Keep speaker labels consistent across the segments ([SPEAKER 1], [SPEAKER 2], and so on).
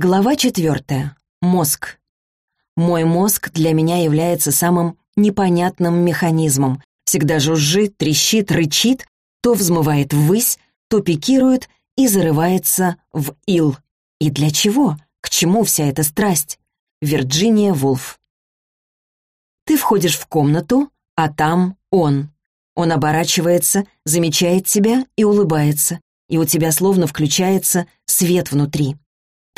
[SPEAKER 1] Глава четвертая. Мозг. Мой мозг для меня является самым непонятным механизмом. Всегда жужжит, трещит, рычит, то взмывает ввысь, то пикирует и зарывается в ил. И для чего? К чему вся эта страсть? Вирджиния Вулф. Ты входишь в комнату, а там он. Он оборачивается, замечает тебя и улыбается, и у тебя словно включается свет внутри.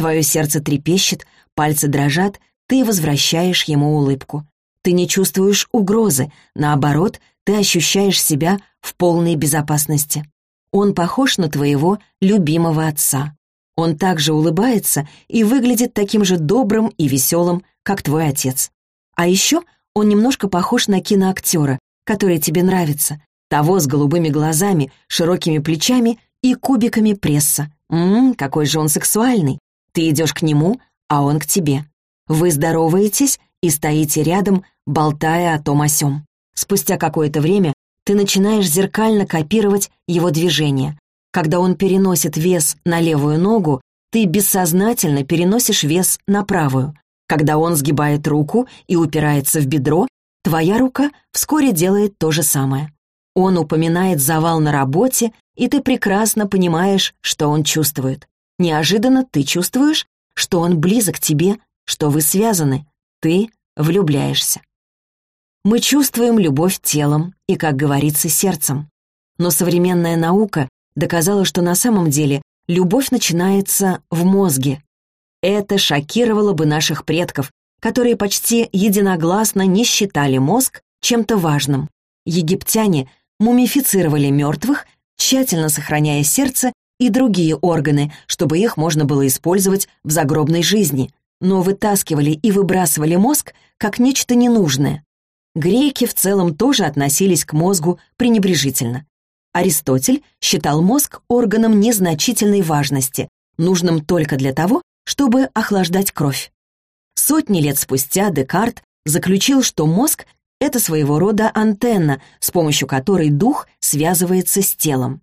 [SPEAKER 1] Твое сердце трепещет, пальцы дрожат, ты возвращаешь ему улыбку. Ты не чувствуешь угрозы, наоборот, ты ощущаешь себя в полной безопасности. Он похож на твоего любимого отца. Он также улыбается и выглядит таким же добрым и веселым, как твой отец. А еще он немножко похож на киноактера, который тебе нравится, того с голубыми глазами, широкими плечами и кубиками пресса. Ммм, какой же он сексуальный. Ты идешь к нему, а он к тебе. Вы здороваетесь и стоите рядом, болтая о том о сём. Спустя какое-то время ты начинаешь зеркально копировать его движения. Когда он переносит вес на левую ногу, ты бессознательно переносишь вес на правую. Когда он сгибает руку и упирается в бедро, твоя рука вскоре делает то же самое. Он упоминает завал на работе, и ты прекрасно понимаешь, что он чувствует. Неожиданно ты чувствуешь, что он близок к тебе, что вы связаны. Ты влюбляешься. Мы чувствуем любовь телом и, как говорится, сердцем. Но современная наука доказала, что на самом деле любовь начинается в мозге. Это шокировало бы наших предков, которые почти единогласно не считали мозг чем-то важным. Египтяне мумифицировали мертвых, тщательно сохраняя сердце и другие органы, чтобы их можно было использовать в загробной жизни, но вытаскивали и выбрасывали мозг как нечто ненужное. Греки в целом тоже относились к мозгу пренебрежительно. Аристотель считал мозг органом незначительной важности, нужным только для того, чтобы охлаждать кровь. Сотни лет спустя Декарт заключил, что мозг — это своего рода антенна, с помощью которой дух связывается с телом.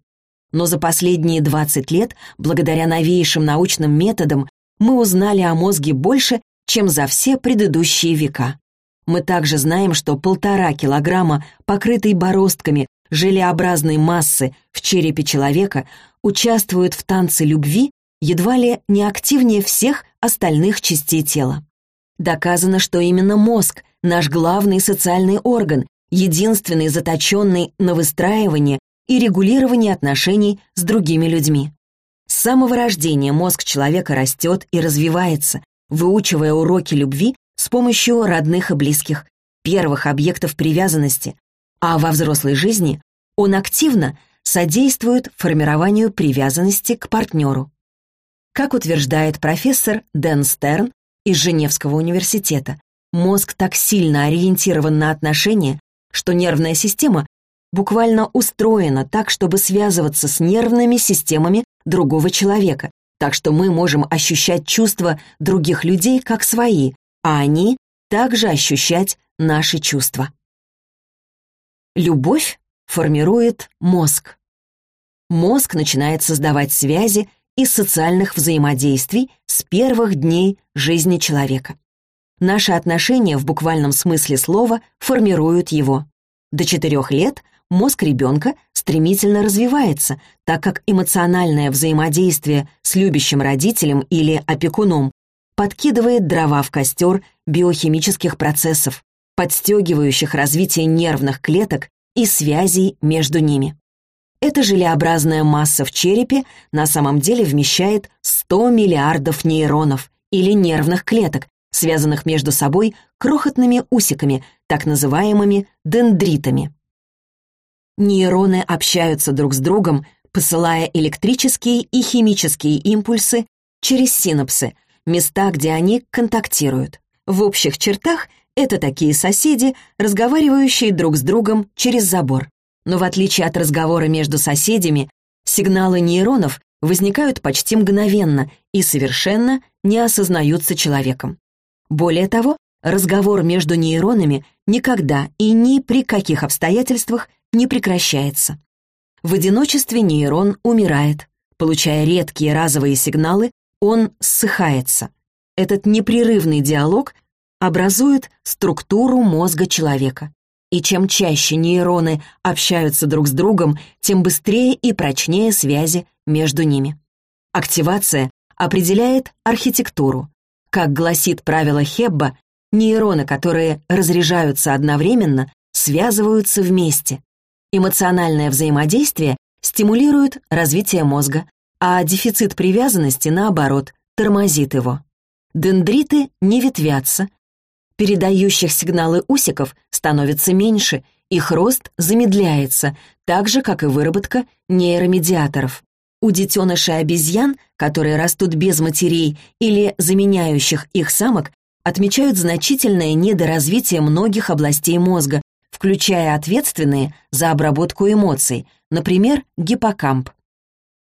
[SPEAKER 1] Но за последние 20 лет, благодаря новейшим научным методам, мы узнали о мозге больше, чем за все предыдущие века. Мы также знаем, что полтора килограмма, покрытой бороздками, желеобразной массы в черепе человека участвуют в танце любви едва ли не активнее всех остальных частей тела. Доказано, что именно мозг — наш главный социальный орган, единственный заточенный на выстраивание и регулирование отношений с другими людьми. С самого рождения мозг человека растет и развивается, выучивая уроки любви с помощью родных и близких, первых объектов привязанности, а во взрослой жизни он активно содействует формированию привязанности к партнеру. Как утверждает профессор Дэн Стерн из Женевского университета, мозг так сильно ориентирован на отношения, что нервная система буквально устроена так, чтобы связываться с нервными системами другого человека, так что мы можем ощущать чувства других людей как свои, а они также ощущать наши чувства. Любовь формирует мозг. Мозг начинает создавать связи из социальных взаимодействий с первых дней жизни человека. Наши отношения в буквальном смысле слова формируют его. До четырех лет мозг ребенка стремительно развивается, так как эмоциональное взаимодействие с любящим родителем или опекуном подкидывает дрова в костер биохимических процессов, подстегивающих развитие нервных клеток и связей между ними. Эта желеобразная масса в черепе на самом деле вмещает 100 миллиардов нейронов или нервных клеток, связанных между собой крохотными усиками, так называемыми дендритами. Нейроны общаются друг с другом, посылая электрические и химические импульсы через синапсы, места, где они контактируют. В общих чертах это такие соседи, разговаривающие друг с другом через забор. Но в отличие от разговора между соседями, сигналы нейронов возникают почти мгновенно и совершенно не осознаются человеком. Более того, разговор между нейронами никогда и ни при каких обстоятельствах не прекращается. В одиночестве нейрон умирает, получая редкие разовые сигналы он ссыхается. Этот непрерывный диалог образует структуру мозга человека. И чем чаще нейроны общаются друг с другом, тем быстрее и прочнее связи между ними. Активация определяет архитектуру. Как гласит правило Хебба, нейроны, которые разряжаются одновременно, связываются вместе. Эмоциональное взаимодействие стимулирует развитие мозга, а дефицит привязанности, наоборот, тормозит его. Дендриты не ветвятся, передающих сигналы усиков становится меньше, их рост замедляется, так же, как и выработка нейромедиаторов. У детенышей обезьян, которые растут без матерей или заменяющих их самок, отмечают значительное недоразвитие многих областей мозга, включая ответственные за обработку эмоций, например, гиппокамп.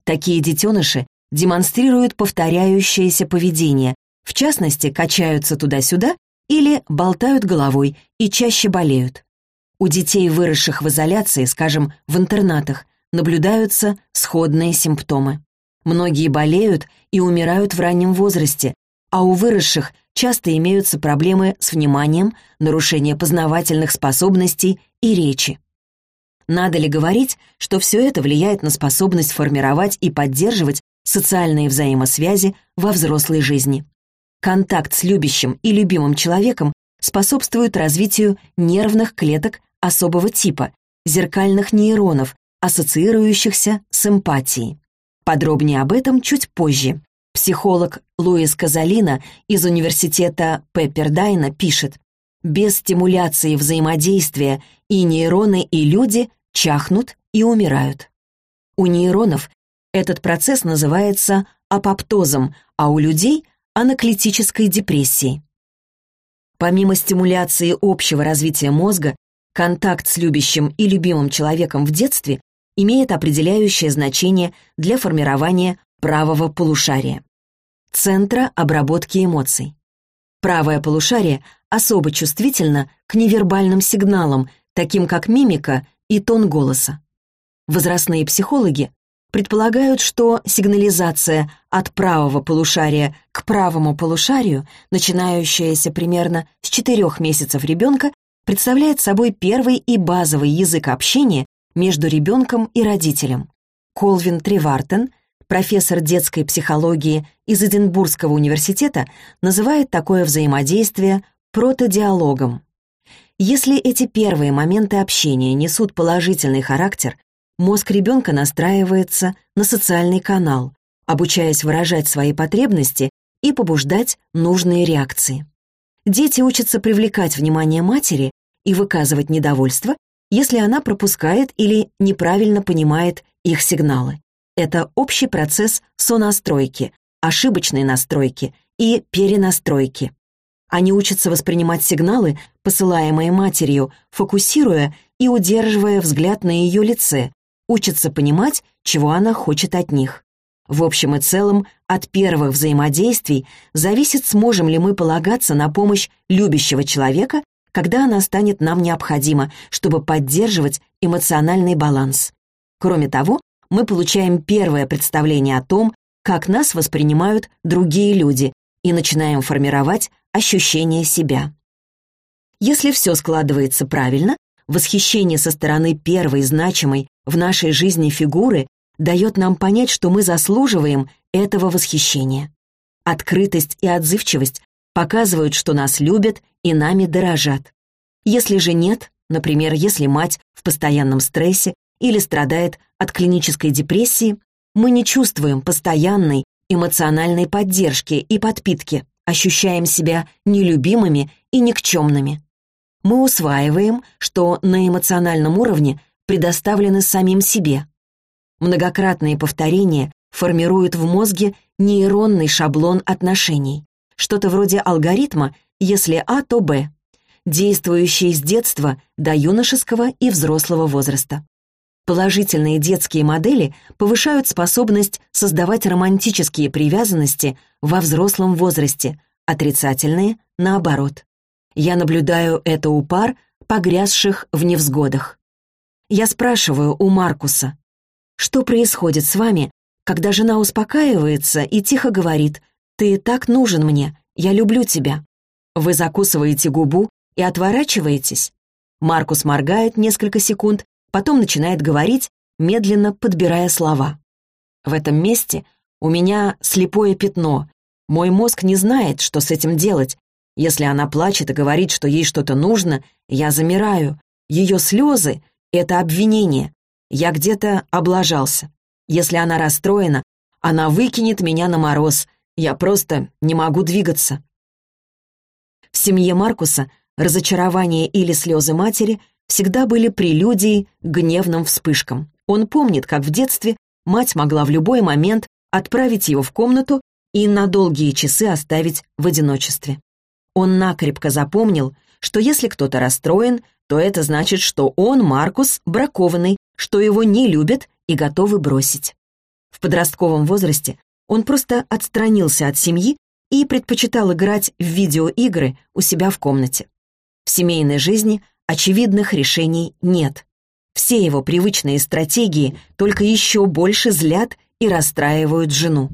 [SPEAKER 1] Такие детеныши демонстрируют повторяющееся поведение, в частности, качаются туда-сюда или болтают головой и чаще болеют. У детей, выросших в изоляции, скажем, в интернатах, наблюдаются сходные симптомы. Многие болеют и умирают в раннем возрасте, а у выросших часто имеются проблемы с вниманием, нарушение познавательных способностей и речи. Надо ли говорить, что все это влияет на способность формировать и поддерживать социальные взаимосвязи во взрослой жизни? Контакт с любящим и любимым человеком способствует развитию нервных клеток особого типа, зеркальных нейронов, ассоциирующихся с эмпатией. Подробнее об этом чуть позже. Психолог Луис Казалина из университета Пеппердайна пишет, без стимуляции взаимодействия и нейроны, и люди чахнут и умирают. У нейронов этот процесс называется апоптозом, а у людей — анаклитической депрессии. Помимо стимуляции общего развития мозга, контакт с любящим и любимым человеком в детстве имеет определяющее значение для формирования правого полушария. Центра обработки эмоций. Правое полушарие особо чувствительно к невербальным сигналам, таким как мимика и тон голоса. Возрастные психологи предполагают, что сигнализация от правого полушария к правому полушарию, начинающаяся примерно с 4 месяцев ребенка, представляет собой первый и базовый язык общения между ребенком и родителем. Колвин Тревартен, профессор детской психологии из Эдинбургского университета, называет такое взаимодействие протодиалогом. Если эти первые моменты общения несут положительный характер, мозг ребенка настраивается на социальный канал, обучаясь выражать свои потребности и побуждать нужные реакции. Дети учатся привлекать внимание матери и выказывать недовольство, если она пропускает или неправильно понимает их сигналы. Это общий процесс сонастройки, ошибочной настройки и перенастройки. Они учатся воспринимать сигналы, посылаемые матерью, фокусируя и удерживая взгляд на ее лице, учатся понимать, чего она хочет от них. В общем и целом, от первых взаимодействий зависит, сможем ли мы полагаться на помощь любящего человека, когда она станет нам необходима, чтобы поддерживать эмоциональный баланс. Кроме того, мы получаем первое представление о том, как нас воспринимают другие люди, и начинаем формировать ощущение себя. Если все складывается правильно, восхищение со стороны первой значимой в нашей жизни фигуры дает нам понять, что мы заслуживаем этого восхищения. Открытость и отзывчивость показывают, что нас любят и нами дорожат. Если же нет, например, если мать в постоянном стрессе или страдает от клинической депрессии, мы не чувствуем постоянной эмоциональной поддержки и подпитки, ощущаем себя нелюбимыми и никчемными. Мы усваиваем, что на эмоциональном уровне предоставлены самим себе, Многократные повторения формируют в мозге нейронный шаблон отношений, что-то вроде алгоритма «если А, то Б», действующий с детства до юношеского и взрослого возраста. Положительные детские модели повышают способность создавать романтические привязанности во взрослом возрасте, отрицательные — наоборот. Я наблюдаю это у пар, погрязших в невзгодах. Я спрашиваю у Маркуса, что происходит с вами, когда жена успокаивается и тихо говорит «Ты так нужен мне, я люблю тебя». Вы закусываете губу и отворачиваетесь. Маркус моргает несколько секунд, потом начинает говорить, медленно подбирая слова. В этом месте у меня слепое пятно. Мой мозг не знает, что с этим делать. Если она плачет и говорит, что ей что-то нужно, я замираю. Ее слезы — это обвинение. Я где-то облажался. Если она расстроена, она выкинет меня на мороз. Я просто не могу двигаться. В семье Маркуса разочарование или слезы матери всегда были прелюдией к гневным вспышкам. Он помнит, как в детстве мать могла в любой момент отправить его в комнату и на долгие часы оставить в одиночестве. Он накрепко запомнил, что если кто-то расстроен, то это значит, что он, Маркус, бракованный, что его не любят и готовы бросить. В подростковом возрасте он просто отстранился от семьи и предпочитал играть в видеоигры у себя в комнате. В семейной жизни очевидных решений нет. Все его привычные стратегии только еще больше злят и расстраивают жену.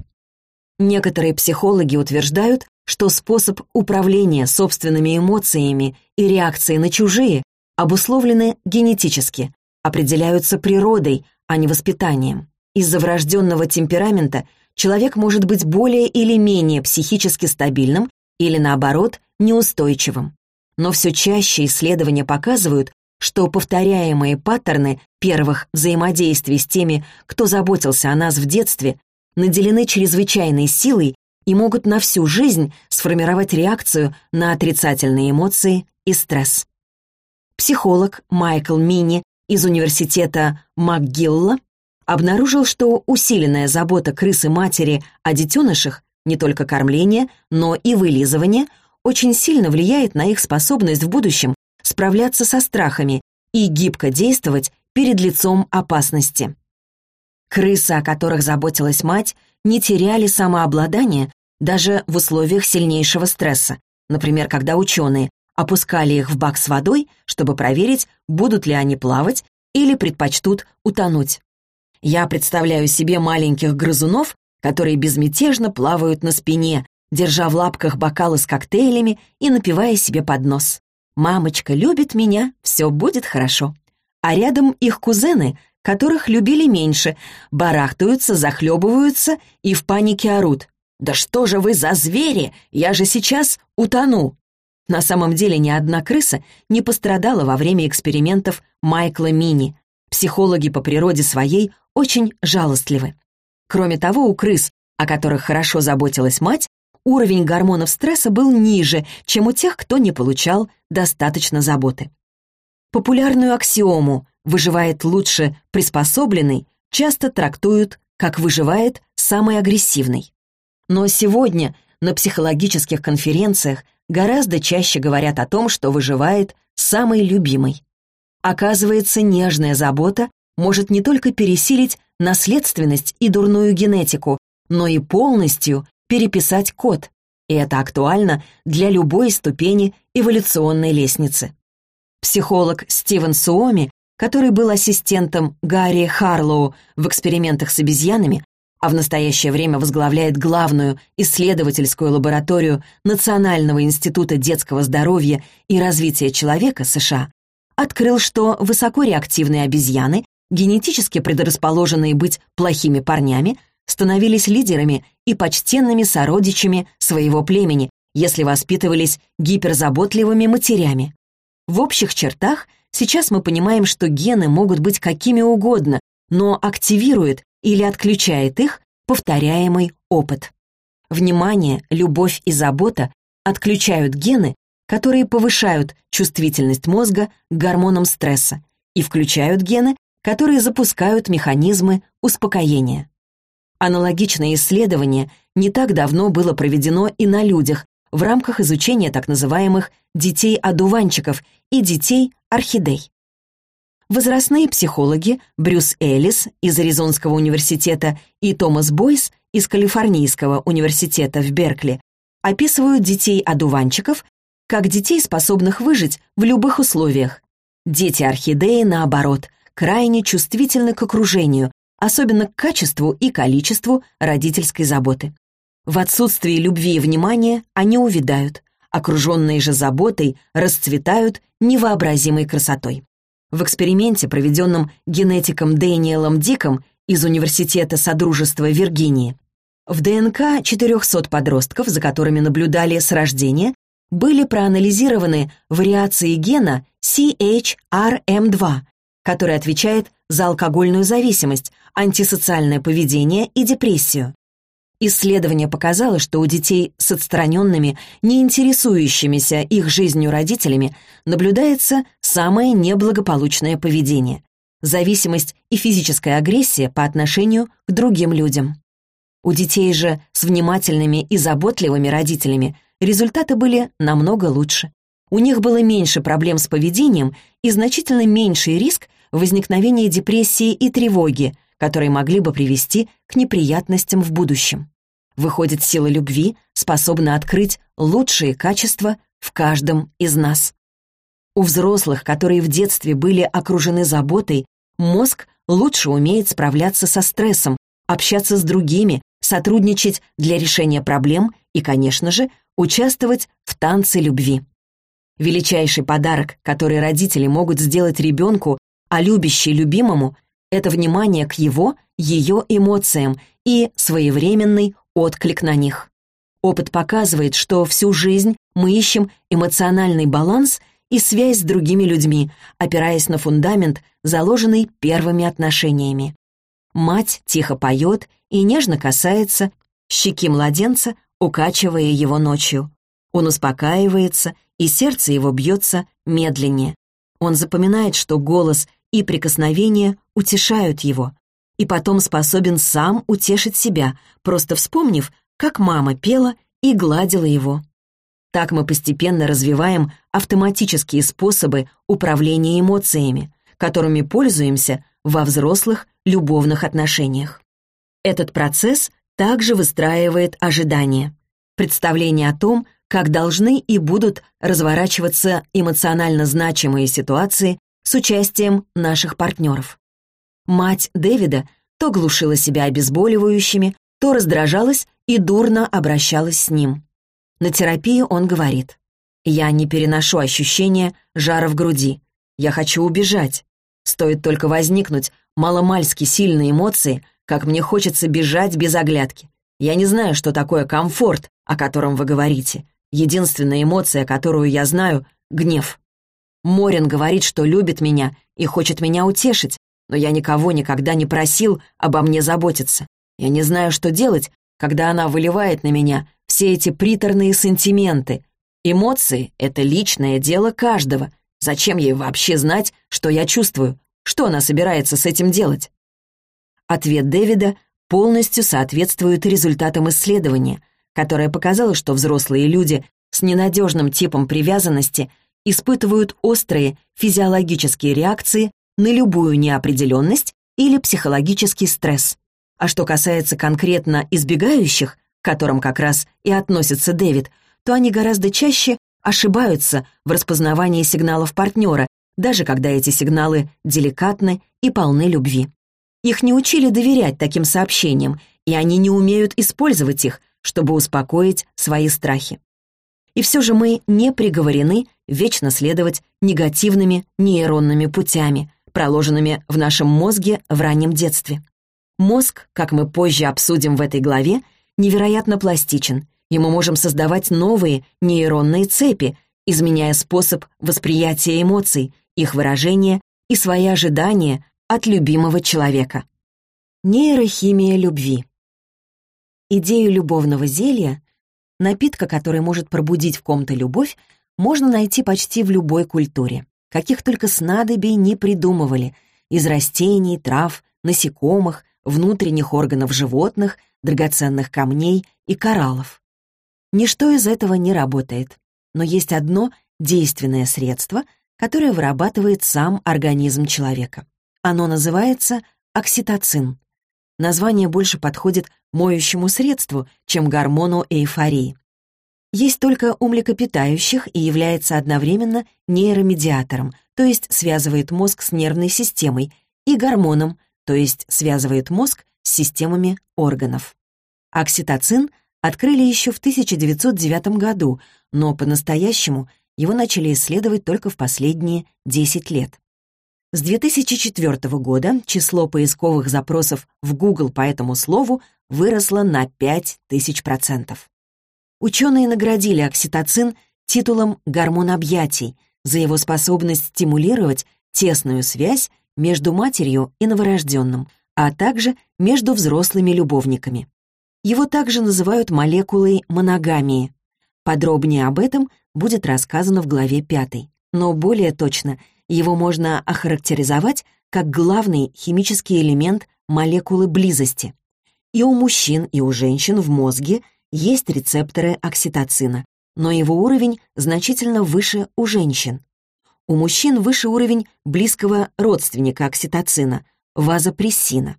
[SPEAKER 1] Некоторые психологи утверждают, что способ управления собственными эмоциями и реакцией на чужие обусловлены генетически, определяются природой, а не воспитанием. Из-за врожденного темперамента человек может быть более или менее психически стабильным или, наоборот, неустойчивым. Но все чаще исследования показывают, что повторяемые паттерны первых взаимодействий с теми, кто заботился о нас в детстве, наделены чрезвычайной силой и могут на всю жизнь сформировать реакцию на отрицательные эмоции и стресс. Психолог Майкл Мини из университета МакГилла обнаружил, что усиленная забота крысы-матери о детенышах, не только кормление, но и вылизывание, очень сильно влияет на их способность в будущем справляться со страхами и гибко действовать перед лицом опасности. Крысы, о которых заботилась мать, не теряли самообладание даже в условиях сильнейшего стресса, например, когда ученые опускали их в бак с водой, чтобы проверить, будут ли они плавать или предпочтут утонуть. Я представляю себе маленьких грызунов, которые безмятежно плавают на спине, держа в лапках бокалы с коктейлями и напивая себе под нос. «Мамочка любит меня, все будет хорошо». А рядом их кузены, которых любили меньше, барахтаются, захлебываются и в панике орут. «Да что же вы за звери? Я же сейчас утону!» На самом деле ни одна крыса не пострадала во время экспериментов Майкла Мини. Психологи по природе своей очень жалостливы. Кроме того, у крыс, о которых хорошо заботилась мать, уровень гормонов стресса был ниже, чем у тех, кто не получал достаточно заботы. Популярную аксиому «выживает лучше приспособленный» часто трактуют как «выживает самый агрессивный». Но сегодня на психологических конференциях гораздо чаще говорят о том, что выживает самый любимый. Оказывается, нежная забота может не только пересилить наследственность и дурную генетику, но и полностью переписать код. И это актуально для любой ступени эволюционной лестницы. Психолог Стивен Суоми, который был ассистентом Гарри Харлоу в экспериментах с обезьянами, а в настоящее время возглавляет главную исследовательскую лабораторию Национального института детского здоровья и развития человека США, открыл, что высокореактивные обезьяны, генетически предрасположенные быть плохими парнями, становились лидерами и почтенными сородичами своего племени, если воспитывались гиперзаботливыми матерями. В общих чертах сейчас мы понимаем, что гены могут быть какими угодно, но активирует или отключает их повторяемый опыт. Внимание, любовь и забота отключают гены, которые повышают чувствительность мозга к гормонам стресса и включают гены, которые запускают механизмы успокоения. Аналогичное исследование не так давно было проведено и на людях в рамках изучения так называемых детей-одуванчиков и детей-орхидей. Возрастные психологи Брюс Эллис из Аризонского университета и Томас Бойс из Калифорнийского университета в Беркли описывают детей-одуванчиков как детей, способных выжить в любых условиях. Дети-орхидеи, наоборот, крайне чувствительны к окружению, особенно к качеству и количеству родительской заботы. В отсутствии любви и внимания они увядают, окруженные же заботой, расцветают невообразимой красотой. В эксперименте, проведенном генетиком Дэниелом Диком из Университета Содружества Виргинии, в ДНК 400 подростков, за которыми наблюдали с рождения, были проанализированы вариации гена CHRM2, который отвечает за алкогольную зависимость, антисоциальное поведение и депрессию. Исследование показало, что у детей с отстраненными, не интересующимися их жизнью родителями наблюдается самое неблагополучное поведение – зависимость и физическая агрессия по отношению к другим людям. У детей же с внимательными и заботливыми родителями результаты были намного лучше. У них было меньше проблем с поведением и значительно меньший риск возникновения депрессии и тревоги, которые могли бы привести к неприятностям в будущем. Выходит, сила любви способна открыть лучшие качества в каждом из нас. У взрослых, которые в детстве были окружены заботой, мозг лучше умеет справляться со стрессом, общаться с другими, сотрудничать для решения проблем и, конечно же, участвовать в танце любви. Величайший подарок, который родители могут сделать ребенку, а любящий любимому, это внимание к его, ее эмоциям и своевременный отклик на них. Опыт показывает, что всю жизнь мы ищем эмоциональный баланс и связь с другими людьми, опираясь на фундамент, заложенный первыми отношениями. Мать тихо поет и нежно касается щеки младенца, укачивая его ночью. Он успокаивается, и сердце его бьется медленнее. Он запоминает, что голос и прикосновения утешают его, и потом способен сам утешить себя, просто вспомнив, как мама пела и гладила его. Так мы постепенно развиваем автоматические способы управления эмоциями, которыми пользуемся во взрослых любовных отношениях. Этот процесс также выстраивает ожидания, представление о том, как должны и будут разворачиваться эмоционально значимые ситуации с участием наших партнеров. Мать Дэвида то глушила себя обезболивающими, то раздражалась и дурно обращалась с ним. На терапии он говорит, «Я не переношу ощущения жара в груди. Я хочу убежать. Стоит только возникнуть маломальски сильные эмоции, как мне хочется бежать без оглядки. Я не знаю, что такое комфорт, о котором вы говорите. Единственная эмоция, которую я знаю — гнев. Морин говорит, что любит меня и хочет меня утешить, но я никого никогда не просил обо мне заботиться. Я не знаю, что делать, когда она выливает на меня все эти приторные сантименты. Эмоции — это личное дело каждого. Зачем ей вообще знать, что я чувствую? Что она собирается с этим делать? Ответ Дэвида полностью соответствует результатам исследования, которое показало, что взрослые люди с ненадежным типом привязанности испытывают острые физиологические реакции на любую неопределенность или психологический стресс. А что касается конкретно избегающих, к которым как раз и относится Дэвид, то они гораздо чаще ошибаются в распознавании сигналов партнера, даже когда эти сигналы деликатны и полны любви. Их не учили доверять таким сообщениям, и они не умеют использовать их, чтобы успокоить свои страхи. И все же мы не приговорены вечно следовать негативными нейронными путями, проложенными в нашем мозге в раннем детстве. Мозг, как мы позже обсудим в этой главе, невероятно пластичен, и мы можем создавать новые нейронные цепи, изменяя способ восприятия эмоций, их выражения и свои ожидания от любимого человека. Нейрохимия любви. Идею любовного зелья, напитка, который может пробудить в ком-то любовь, можно найти почти в любой культуре каких только снадобий не придумывали, из растений, трав, насекомых, внутренних органов животных, драгоценных камней и кораллов. Ничто из этого не работает, но есть одно действенное средство, которое вырабатывает сам организм человека. Оно называется окситоцин. Название больше подходит моющему средству, чем гормону эйфории есть только у млекопитающих и является одновременно нейромедиатором, то есть связывает мозг с нервной системой, и гормоном, то есть связывает мозг с системами органов. Окситоцин открыли еще в 1909 году, но по-настоящему его начали исследовать только в последние 10 лет. С 2004 года число поисковых запросов в Google по этому слову выросло на 5000%. Ученые наградили окситоцин титулом «гормон объятий» за его способность стимулировать тесную связь между матерью и новорожденным, а также между взрослыми любовниками. Его также называют молекулой моногамии. Подробнее об этом будет рассказано в главе 5. Но более точно — его можно охарактеризовать как главный химический элемент молекулы близости. И у мужчин, и у женщин в мозге есть рецепторы окситоцина, но его уровень значительно выше у женщин. У мужчин выше уровень близкого родственника окситоцина – вазопрессина.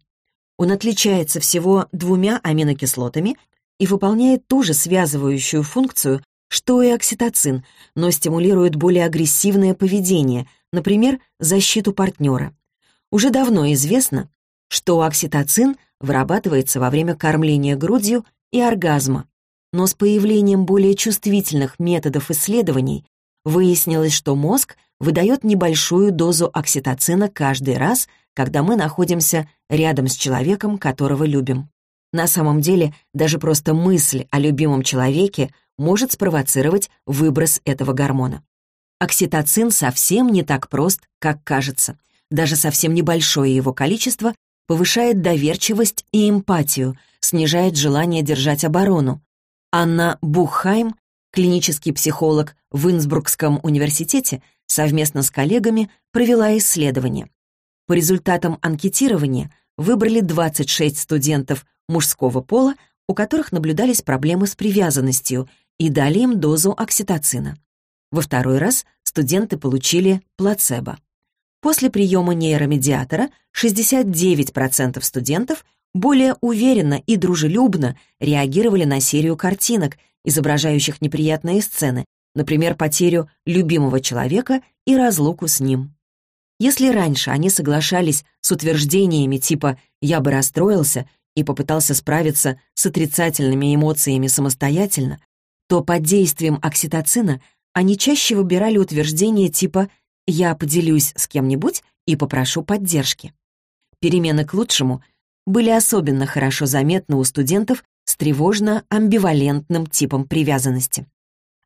[SPEAKER 1] Он отличается всего двумя аминокислотами и выполняет ту же связывающую функцию, что и окситоцин, но стимулирует более агрессивное поведение, например, защиту партнера. Уже давно известно, что окситоцин вырабатывается во время кормления грудью и оргазма, но с появлением более чувствительных методов исследований выяснилось, что мозг выдает небольшую дозу окситоцина каждый раз, когда мы находимся рядом с человеком, которого любим. На самом деле, даже просто мысль о любимом человеке может спровоцировать выброс этого гормона. Окситоцин совсем не так прост, как кажется. Даже совсем небольшое его количество повышает доверчивость и эмпатию, снижает желание держать оборону. Анна Бухайм, клинический психолог в Инсбрукском университете, совместно с коллегами провела исследование. По результатам анкетирования выбрали 26 студентов мужского пола, у которых наблюдались проблемы с привязанностью, и дали им дозу окситоцина. Во второй раз студенты получили плацебо. После приема нейромедиатора 69% студентов более уверенно и дружелюбно реагировали на серию картинок, изображающих неприятные сцены, например, потерю любимого человека и разлуку с ним. Если раньше они соглашались с утверждениями типа «я бы расстроился» и попытался справиться с отрицательными эмоциями самостоятельно, то под действием окситоцина они чаще выбирали утверждения типа «я поделюсь с кем-нибудь и попрошу поддержки». Перемены к лучшему были особенно хорошо заметны у студентов с тревожно-амбивалентным типом привязанности.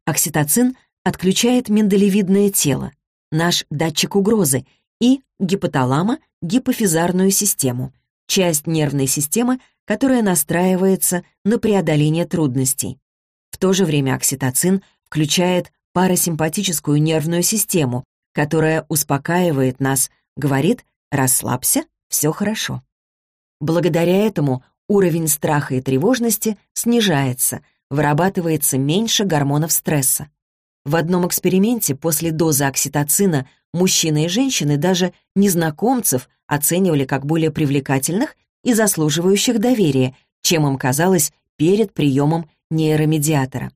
[SPEAKER 1] Окситоцин отключает миндалевидное тело, наш датчик угрозы, и гипоталама гипофизарную систему, часть нервной системы, которая настраивается на преодоление трудностей. В то же время окситоцин включает парасимпатическую нервную систему, которая успокаивает нас, говорит «расслабься, все хорошо». Благодаря этому уровень страха и тревожности снижается, вырабатывается меньше гормонов стресса. В одном эксперименте после дозы окситоцина мужчины и женщины даже незнакомцев оценивали как более привлекательных и заслуживающих доверия, чем им казалось перед приемом нейромедиатора.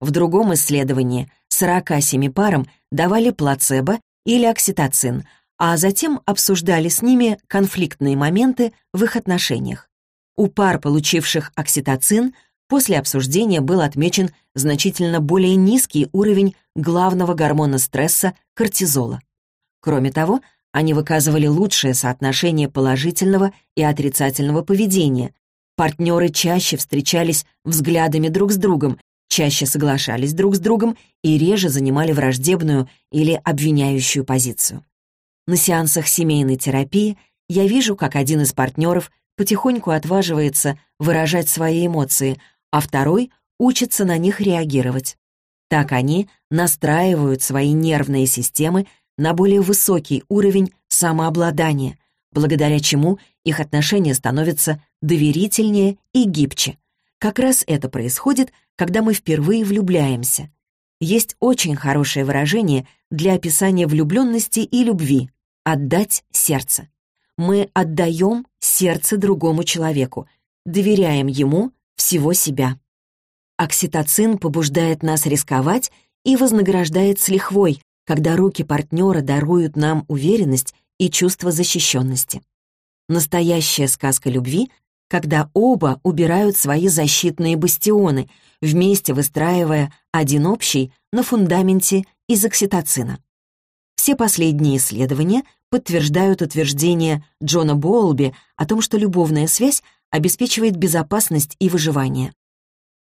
[SPEAKER 1] В другом исследовании 47 парам давали плацебо или окситоцин, а затем обсуждали с ними конфликтные моменты в их отношениях. У пар, получивших окситоцин, после обсуждения был отмечен значительно более низкий уровень главного гормона стресса — кортизола. Кроме того, они выказывали лучшее соотношение положительного и отрицательного поведения. Партнеры чаще встречались взглядами друг с другом, чаще соглашались друг с другом и реже занимали враждебную или обвиняющую позицию. На сеансах семейной терапии я вижу, как один из партнеров потихоньку отваживается выражать свои эмоции, а второй учится на них реагировать. Так они настраивают свои нервные системы на более высокий уровень самообладания, благодаря чему их отношения становятся доверительнее и гибче. Как раз это происходит, когда мы впервые влюбляемся. Есть очень хорошее выражение для описания влюбленности и любви — «отдать сердце». Мы отдаем сердце другому человеку, доверяем ему всего себя. Окситоцин побуждает нас рисковать и вознаграждает с лихвой, когда руки партнера даруют нам уверенность и чувство защищенности. Настоящая сказка любви когда оба убирают свои защитные бастионы, вместе выстраивая один общий на фундаменте из окситоцина. Все последние исследования подтверждают утверждение Джона Боулби о том, что любовная связь обеспечивает безопасность и выживание.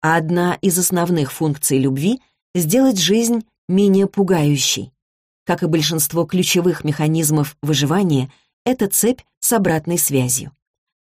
[SPEAKER 1] А одна из основных функций любви — сделать жизнь менее пугающей. Как и большинство ключевых механизмов выживания, это цепь с обратной связью.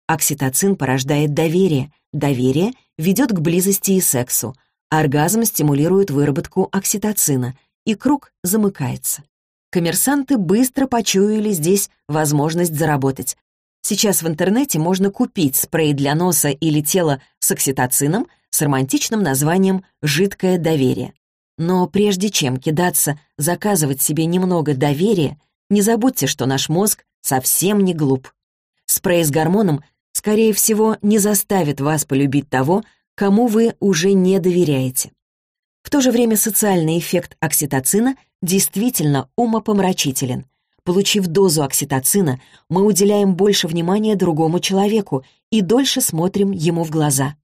[SPEAKER 1] Окситоцин порождает доверие, доверие ведет к близости и сексу, оргазм стимулирует выработку окситоцина, и круг замыкается. Коммерсанты быстро почуяли здесь возможность заработать. Сейчас в интернете можно купить спрей для носа или тела с окситоцином с романтичным названием «жидкое доверие». Но прежде чем кидаться, заказывать себе немного доверия, не забудьте, что наш мозг совсем не глуп. Спрей с гормоном, скорее всего, не заставит вас полюбить того, кому вы уже не доверяете. В то же время социальный эффект окситоцина действительно умопомрачителен. Получив дозу окситоцина, мы уделяем больше внимания другому человеку и дольше смотрим ему в глаза.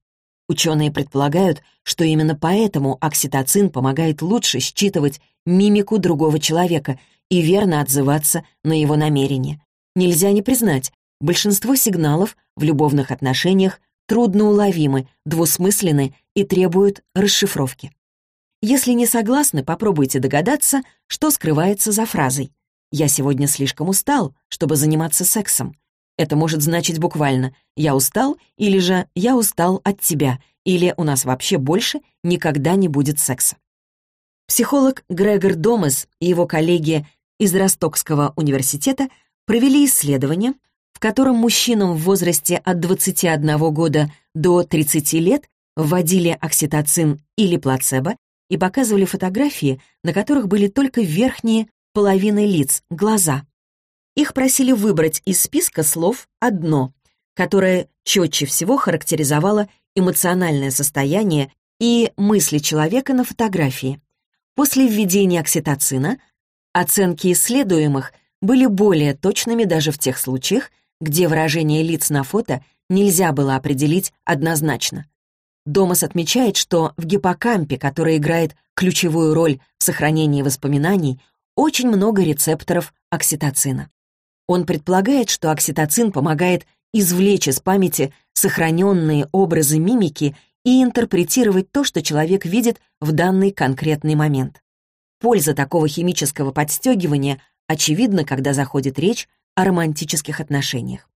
[SPEAKER 1] Ученые предполагают, что именно поэтому окситоцин помогает лучше считывать мимику другого человека и верно отзываться на его намерения. Нельзя не признать, большинство сигналов в любовных отношениях трудноуловимы, двусмысленны и требуют расшифровки. Если не согласны, попробуйте догадаться, что скрывается за фразой «Я сегодня слишком устал, чтобы заниматься сексом». Это может значить буквально «я устал» или же «я устал от тебя» или «у нас вообще больше никогда не будет секса». Психолог Грегор Домес и его коллеги из Ростокского университета провели исследование, в котором мужчинам в возрасте от 21 года до 30 лет вводили окситоцин или плацебо и показывали фотографии, на которых были только верхние половины лиц, глаза. Их просили выбрать из списка слов одно, которое четче всего характеризовало эмоциональное состояние и мысли человека на фотографии. После введения окситоцина оценки исследуемых были более точными даже в тех случаях, где выражение лиц на фото нельзя было определить однозначно. Домас отмечает, что в гиппокампе, который играет ключевую роль в сохранении воспоминаний, очень много рецепторов окситоцина. Он предполагает, что окситоцин помогает извлечь из памяти сохраненные образы мимики и интерпретировать то, что человек видит в данный конкретный момент. Польза такого химического подстегивания очевидна, когда заходит речь о романтических отношениях.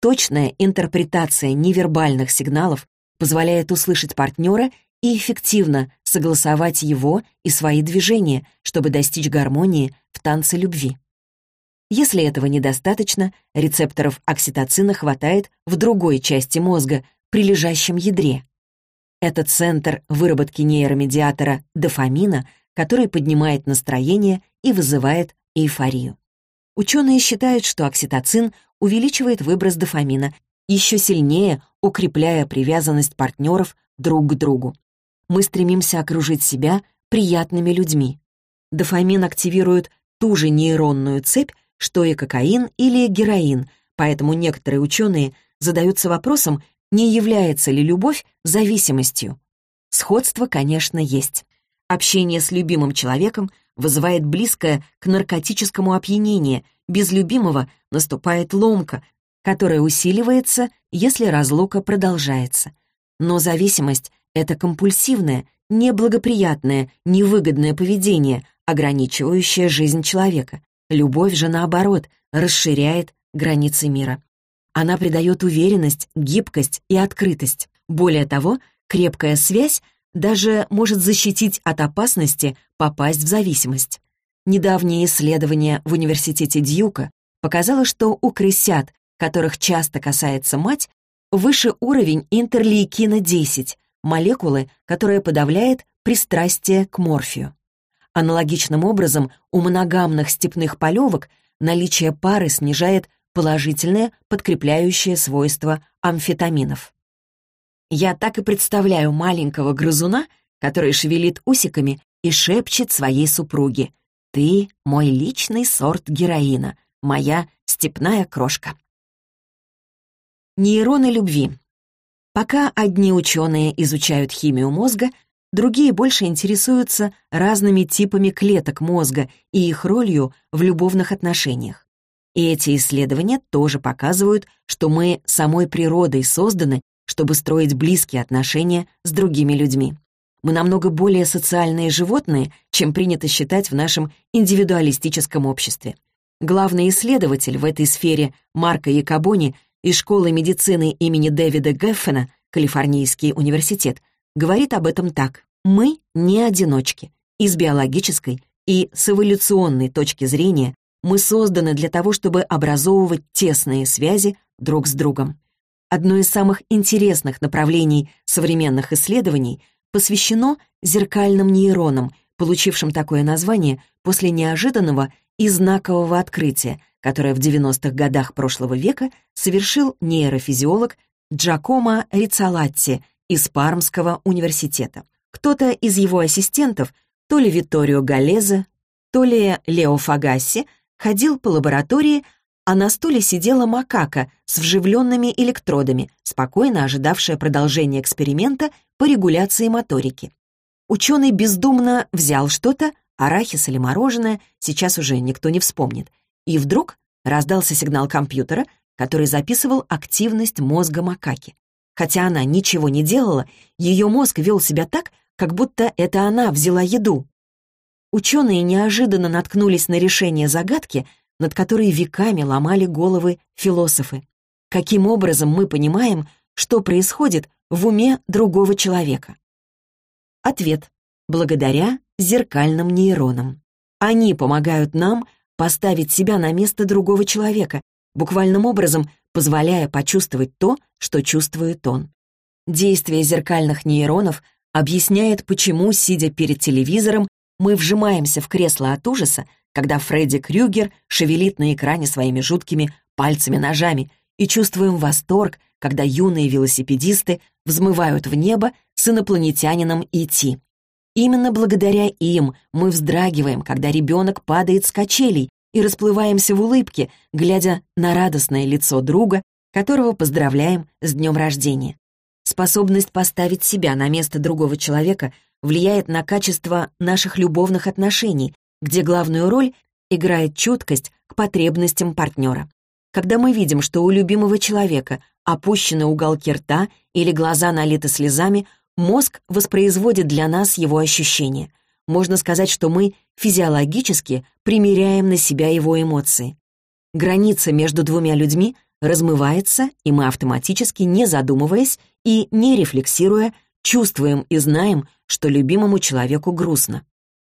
[SPEAKER 1] Точная интерпретация невербальных сигналов позволяет услышать партнера и эффективно согласовать его и свои движения, чтобы достичь гармонии в танце любви. Если этого недостаточно, рецепторов окситоцина хватает в другой части мозга, при лежащем ядре. Это центр выработки нейромедиатора дофамина, который поднимает настроение и вызывает эйфорию. Ученые считают, что окситоцин увеличивает выброс дофамина, еще сильнее укрепляя привязанность партнеров друг к другу. Мы стремимся окружить себя приятными людьми. Дофамин активирует ту же нейронную цепь, что и кокаин или героин, поэтому некоторые ученые задаются вопросом, не является ли любовь зависимостью. Сходство, конечно, есть. Общение с любимым человеком вызывает близкое к наркотическому опьянение, без любимого наступает ломка, которая усиливается, если разлука продолжается. Но зависимость — это компульсивное, неблагоприятное, невыгодное поведение, ограничивающее жизнь человека. Любовь же, наоборот, расширяет границы мира. Она придает уверенность, гибкость и открытость. Более того, крепкая связь даже может защитить от опасности попасть в зависимость. Недавнее исследование в университете Дьюка показало, что у крысят, которых часто касается мать, выше уровень интерлейкина-10, молекулы, которая подавляет пристрастие к морфию. Аналогичным образом у моногамных степных полевок наличие пары снижает положительное подкрепляющее свойство амфетаминов. Я так и представляю маленького грызуна, который шевелит усиками и шепчет своей супруге «Ты мой личный сорт героина, моя степная крошка». Нейроны любви. Пока одни ученые изучают химию мозга, другие больше интересуются разными типами клеток мозга и их ролью в любовных отношениях. И эти исследования тоже показывают, что мы самой природой созданы, чтобы строить близкие отношения с другими людьми. Мы намного более социальные животные, чем принято считать в нашем индивидуалистическом обществе. Главный исследователь в этой сфере Марко Якобони из школы медицины имени Дэвида Геффена, Калифорнийский университет, говорит об этом так. «Мы не одиночки. И с биологической, и с эволюционной точки зрения мы созданы для того, чтобы образовывать тесные связи друг с другом. Одно из самых интересных направлений современных исследований посвящено зеркальным нейронам, получившим такое название после неожиданного и знакового открытия, которое в 90-х годах прошлого века совершил нейрофизиолог Джакомо Рицалатти из Пармского университета. Кто-то из его ассистентов, то ли Витторио Галезе, то ли Лео Фагасси, ходил по лаборатории, а на стуле сидела макака с вживленными электродами, спокойно ожидавшая продолжения эксперимента по регуляции моторики. Ученый бездумно взял что-то, арахис или мороженое, сейчас уже никто не вспомнит, и вдруг раздался сигнал компьютера, который записывал активность мозга макаки. Хотя она ничего не делала, ее мозг вел себя так, как будто это она взяла еду. Ученые неожиданно наткнулись на решение загадки, над которой веками ломали головы философы. Каким образом мы понимаем, что происходит в уме другого человека? Ответ. Благодаря зеркальным нейронам. Они помогают нам поставить себя на место другого человека, буквальным образом позволяя почувствовать то, что чувствует он. Действие зеркальных нейронов объясняет, почему, сидя перед телевизором, мы вжимаемся в кресло от ужаса, когда Фредди Крюгер шевелит на экране своими жуткими пальцами-ножами и чувствуем восторг, когда юные велосипедисты взмывают в небо с инопланетянином Ити. Именно благодаря им мы вздрагиваем, когда ребенок падает с качелей и расплываемся в улыбке, глядя на радостное лицо друга, которого поздравляем с днем рождения. Способность поставить себя на место другого человека влияет на качество наших любовных отношений, где главную роль играет чуткость к потребностям партнера. Когда мы видим, что у любимого человека опущены уголки рта или глаза налиты слезами, мозг воспроизводит для нас его ощущения. Можно сказать, что мы физиологически примеряем на себя его эмоции. Граница между двумя людьми размывается, и мы автоматически, не задумываясь и не рефлексируя, чувствуем и знаем, что любимому человеку грустно.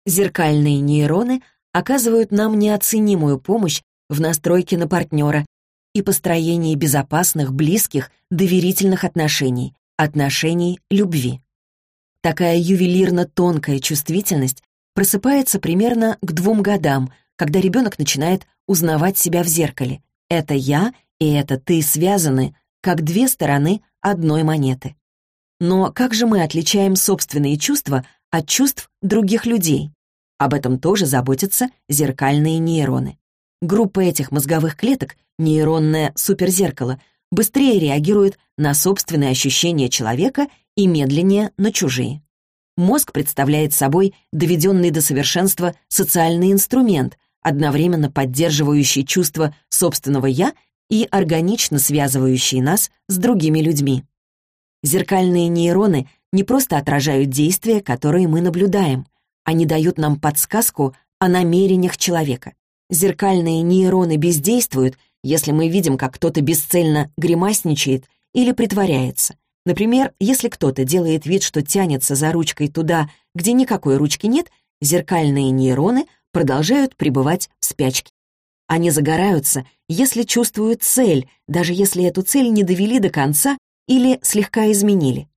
[SPEAKER 1] Зеркальные нейроны оказывают нам неоценимую помощь в настройке на партнера и построении безопасных, близких, доверительных отношений, отношений любви. Такая ювелирно-тонкая чувствительность просыпается примерно к двум годам, когда ребенок начинает узнавать себя в зеркале. Это я и это ты связаны, как две стороны одной монеты. Но как же мы отличаем собственные чувства от чувств других людей? Об этом тоже заботятся зеркальные нейроны. Группа этих мозговых клеток, нейронное суперзеркало, быстрее реагирует на собственные ощущения человека и медленнее на чужие. Мозг представляет собой доведенный до совершенства социальный инструмент, одновременно поддерживающий чувство собственного «я» и органично связывающий нас с другими людьми. Зеркальные нейроны не просто отражают действия, которые мы наблюдаем. Они дают нам подсказку о намерениях человека. Зеркальные нейроны бездействуют, если мы видим, как кто-то бесцельно гримасничает или притворяется. Например, если кто-то делает вид, что тянется за ручкой туда, где никакой ручки нет, зеркальные нейроны продолжают пребывать в спячке. Они загораются, если чувствуют цель, даже если эту цель не довели до конца или слегка изменили.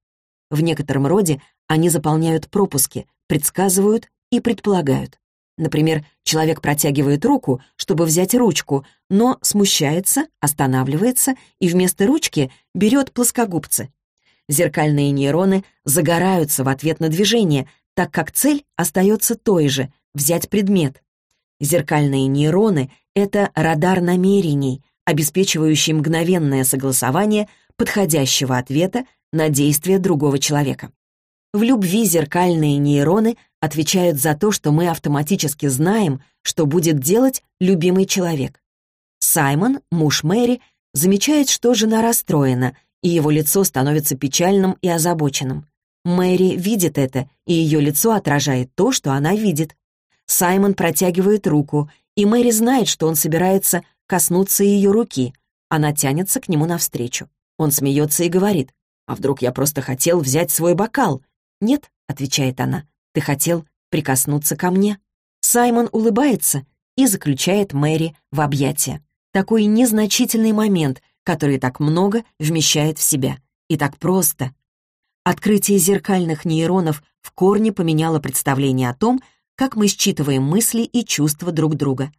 [SPEAKER 1] В некотором роде они заполняют пропуски, предсказывают и предполагают. Например, человек протягивает руку, чтобы взять ручку, но смущается, останавливается и вместо ручки берет плоскогубцы. Зеркальные нейроны загораются в ответ на движение, так как цель остается той же — взять предмет. Зеркальные нейроны — это радар намерений, обеспечивающий мгновенное согласование подходящего ответа на действия другого человека. В любви зеркальные нейроны отвечают за то, что мы автоматически знаем, что будет делать любимый человек. Саймон, муж Мэри, замечает, что жена расстроена, и его лицо становится печальным и озабоченным. Мэри видит это, и ее лицо отражает то, что она видит. Саймон протягивает руку, и Мэри знает, что он собирается коснуться ее руки. Она тянется к нему навстречу. Он смеется и говорит, «А вдруг я просто хотел взять свой бокал?» «Нет», — отвечает она, — «ты хотел прикоснуться ко мне». Саймон улыбается и заключает Мэри в объятия. Такой незначительный момент, который так много вмещает в себя. И так просто. Открытие зеркальных нейронов в корне поменяло представление о том, как мы считываем мысли и чувства друг друга.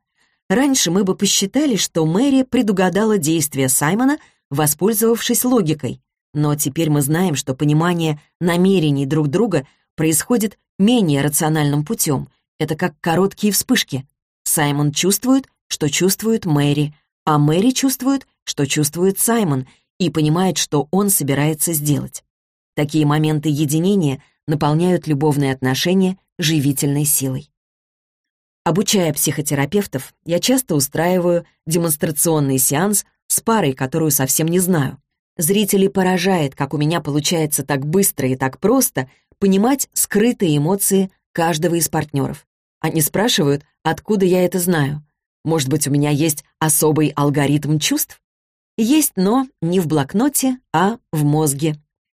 [SPEAKER 1] Раньше мы бы посчитали, что Мэри предугадала действия Саймона, воспользовавшись логикой. Но теперь мы знаем, что понимание намерений друг друга происходит менее рациональным путем. Это как короткие вспышки. Саймон чувствует, что чувствует Мэри, а Мэри чувствует, что чувствует Саймон, и понимает, что он собирается сделать. Такие моменты единения наполняют любовные отношения живительной силой. Обучая психотерапевтов, я часто устраиваю демонстрационный сеанс с парой, которую совсем не знаю. Зрителей поражает, как у меня получается так быстро и так просто понимать скрытые эмоции каждого из партнеров. Они спрашивают, откуда я это знаю. Может быть, у меня есть особый алгоритм чувств? Есть, но не в блокноте, а в мозге.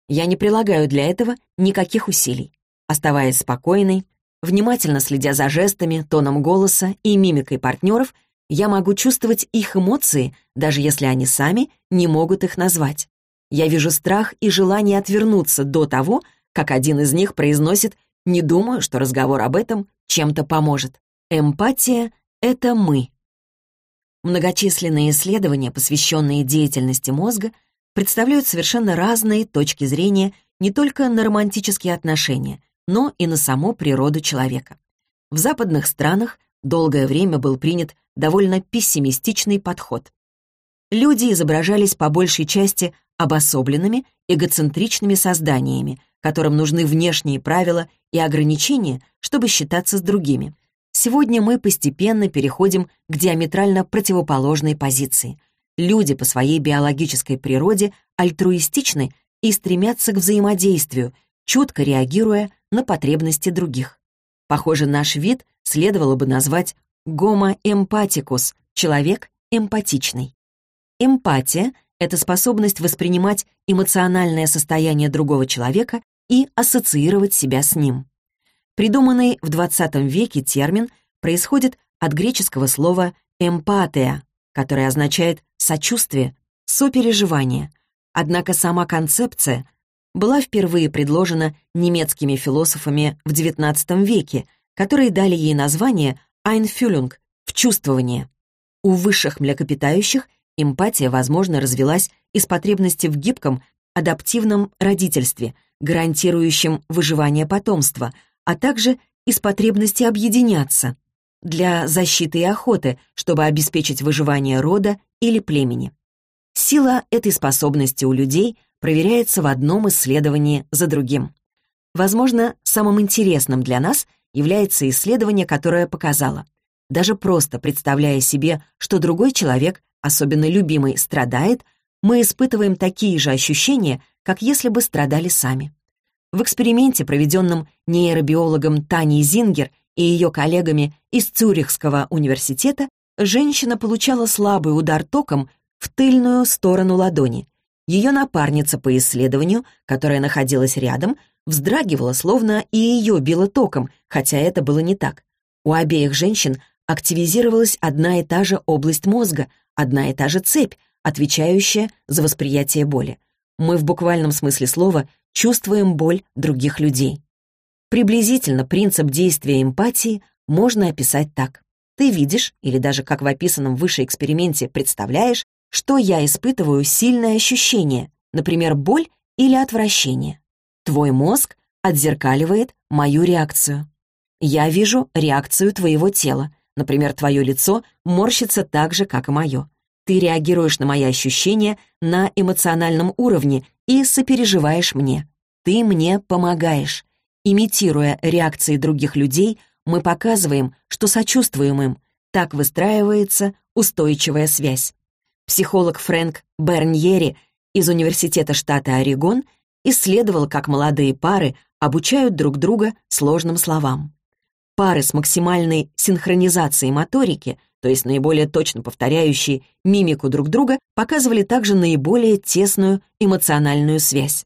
[SPEAKER 1] Я не прилагаю для этого никаких усилий. Оставаясь спокойной, внимательно следя за жестами, тоном голоса и мимикой партнеров, я могу чувствовать их эмоции, даже если они сами не могут их назвать. Я вижу страх и желание отвернуться до того, как один из них произносит «не думаю, что разговор об этом чем-то поможет». Эмпатия — это мы. Многочисленные исследования, посвященные деятельности мозга, представляют совершенно разные точки зрения не только на романтические отношения, но и на саму природу человека. В западных странах долгое время был принят довольно пессимистичный подход. Люди изображались по большей части обособленными, эгоцентричными созданиями, которым нужны внешние правила и ограничения, чтобы считаться с другими — Сегодня мы постепенно переходим к диаметрально противоположной позиции. Люди по своей биологической природе альтруистичны и стремятся к взаимодействию, чутко реагируя на потребности других. Похоже, наш вид следовало бы назвать гомо эмпатикус — человек эмпатичный. Эмпатия — это способность воспринимать эмоциональное состояние другого человека и ассоциировать себя с ним. Придуманный в XX веке термин происходит от греческого слова «эмпатия», которое означает «сочувствие», «сопереживание». Однако сама концепция была впервые предложена немецкими философами в XIX веке, которые дали ей название «айнфюлюнг» — «вчувствование». У высших млекопитающих эмпатия, возможно, развилась из потребности в гибком, адаптивном родительстве, гарантирующем выживание потомства, а также из потребности объединяться для защиты и охоты, чтобы обеспечить выживание рода или племени. Сила этой способности у людей проверяется в одном исследовании за другим. Возможно, самым интересным для нас является исследование, которое показало, даже просто представляя себе, что другой человек, особенно любимый, страдает, мы испытываем такие же ощущения, как если бы страдали сами. В эксперименте, проведенном нейробиологом Таней Зингер и ее коллегами из Цюрихского университета, женщина получала слабый удар током в тыльную сторону ладони. Ее напарница по исследованию, которая находилась рядом, вздрагивала, словно и ее било током, хотя это было не так. У обеих женщин активизировалась одна и та же область мозга, одна и та же цепь, отвечающая за восприятие боли. Мы в буквальном смысле слова чувствуем боль других людей. Приблизительно принцип действия эмпатии можно описать так. Ты видишь, или даже как в описанном выше эксперименте представляешь, что я испытываю сильное ощущение, например, боль или отвращение. Твой мозг отзеркаливает мою реакцию. Я вижу реакцию твоего тела, например, твое лицо морщится так же, как и мое. Ты реагируешь на мои ощущения на эмоциональном уровне и сопереживаешь мне. Ты мне помогаешь. Имитируя реакции других людей, мы показываем, что сочувствуем им. Так выстраивается устойчивая связь. Психолог Фрэнк Берньери из Университета штата Орегон исследовал, как молодые пары обучают друг друга сложным словам. Пары с максимальной синхронизацией моторики, то есть наиболее точно повторяющие мимику друг друга, показывали также наиболее тесную эмоциональную связь.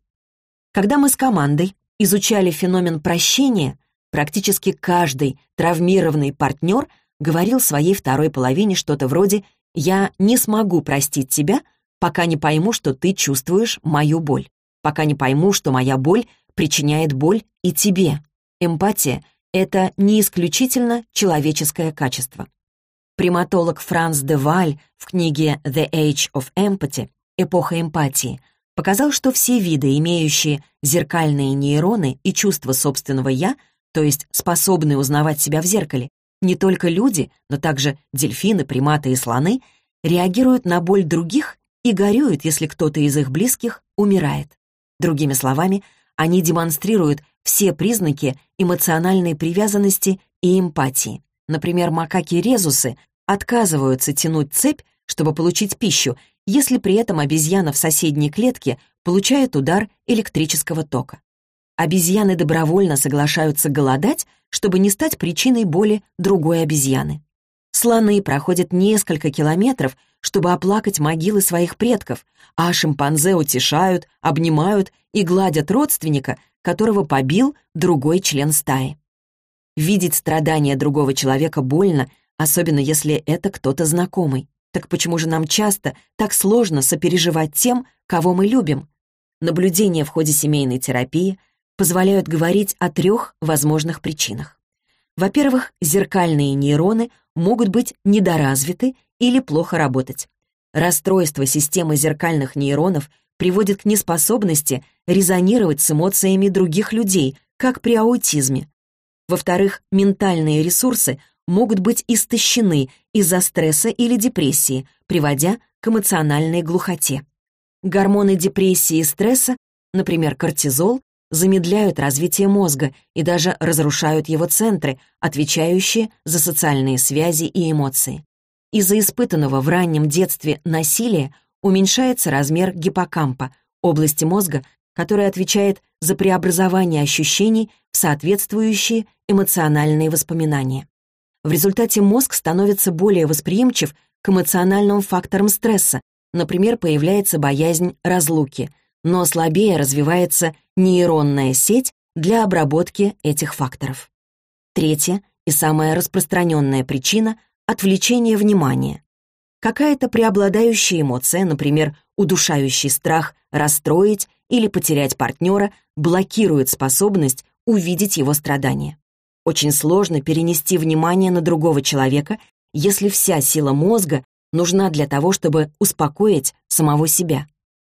[SPEAKER 1] Когда мы с командой изучали феномен прощения, практически каждый травмированный партнер говорил своей второй половине что-то вроде «Я не смогу простить тебя, пока не пойму, что ты чувствуешь мою боль, пока не пойму, что моя боль причиняет боль и тебе. Эмпатия — это не исключительно человеческое качество. Приматолог Франц де Валь в книге «The Age of Empathy» «Эпоха эмпатии» показал, что все виды, имеющие зеркальные нейроны и чувство собственного «я», то есть способные узнавать себя в зеркале, не только люди, но также дельфины, приматы и слоны, реагируют на боль других и горюют, если кто-то из их близких умирает. Другими словами, они демонстрируют все признаки эмоциональной привязанности и эмпатии. Например, макаки-резусы отказываются тянуть цепь, чтобы получить пищу, если при этом обезьяна в соседней клетке получает удар электрического тока. Обезьяны добровольно соглашаются голодать, чтобы не стать причиной боли другой обезьяны. Слоны проходят несколько километров, чтобы оплакать могилы своих предков, а шимпанзе утешают, обнимают и гладят родственника, которого побил другой член стаи. Видеть страдания другого человека больно, особенно если это кто-то знакомый. Так почему же нам часто так сложно сопереживать тем, кого мы любим? Наблюдения в ходе семейной терапии позволяют говорить о трех возможных причинах. Во-первых, зеркальные нейроны могут быть недоразвиты или плохо работать. Расстройство системы зеркальных нейронов приводит к неспособности резонировать с эмоциями других людей, как при аутизме. Во-вторых, ментальные ресурсы могут быть истощены из-за стресса или депрессии, приводя к эмоциональной глухоте. Гормоны депрессии и стресса, например, кортизол, замедляют развитие мозга и даже разрушают его центры, отвечающие за социальные связи и эмоции. Из-за испытанного в раннем детстве насилия уменьшается размер гиппокампа, области мозга, которая отвечает за преобразование ощущений в соответствующие эмоциональные воспоминания. В результате мозг становится более восприимчив к эмоциональным факторам стресса, например, появляется боязнь разлуки, но слабее развивается нейронная сеть для обработки этих факторов. Третья и самая распространенная причина — отвлечение внимания. Какая-то преобладающая эмоция, например, удушающий страх расстроить или потерять партнера, блокирует способность увидеть его страдания. Очень сложно перенести внимание на другого человека, если вся сила мозга нужна для того, чтобы успокоить самого себя.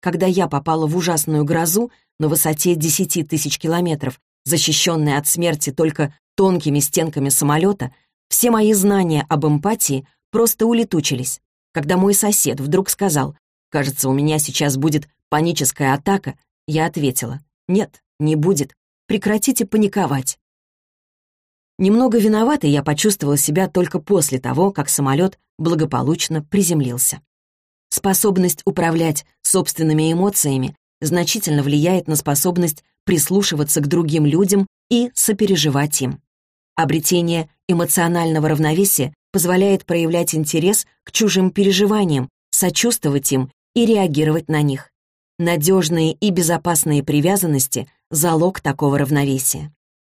[SPEAKER 1] Когда я попала в ужасную грозу на высоте 10 тысяч километров, защищенная от смерти только тонкими стенками самолета, все мои знания об эмпатии просто улетучились. Когда мой сосед вдруг сказал, «Кажется, у меня сейчас будет паническая атака», я ответила, «Нет, не будет. Прекратите паниковать. Немного виноватой я почувствовала себя только после того, как самолет благополучно приземлился. Способность управлять собственными эмоциями значительно влияет на способность прислушиваться к другим людям и сопереживать им. Обретение эмоционального равновесия позволяет проявлять интерес к чужим переживаниям, сочувствовать им и реагировать на них. Надежные и безопасные привязанности — залог такого равновесия.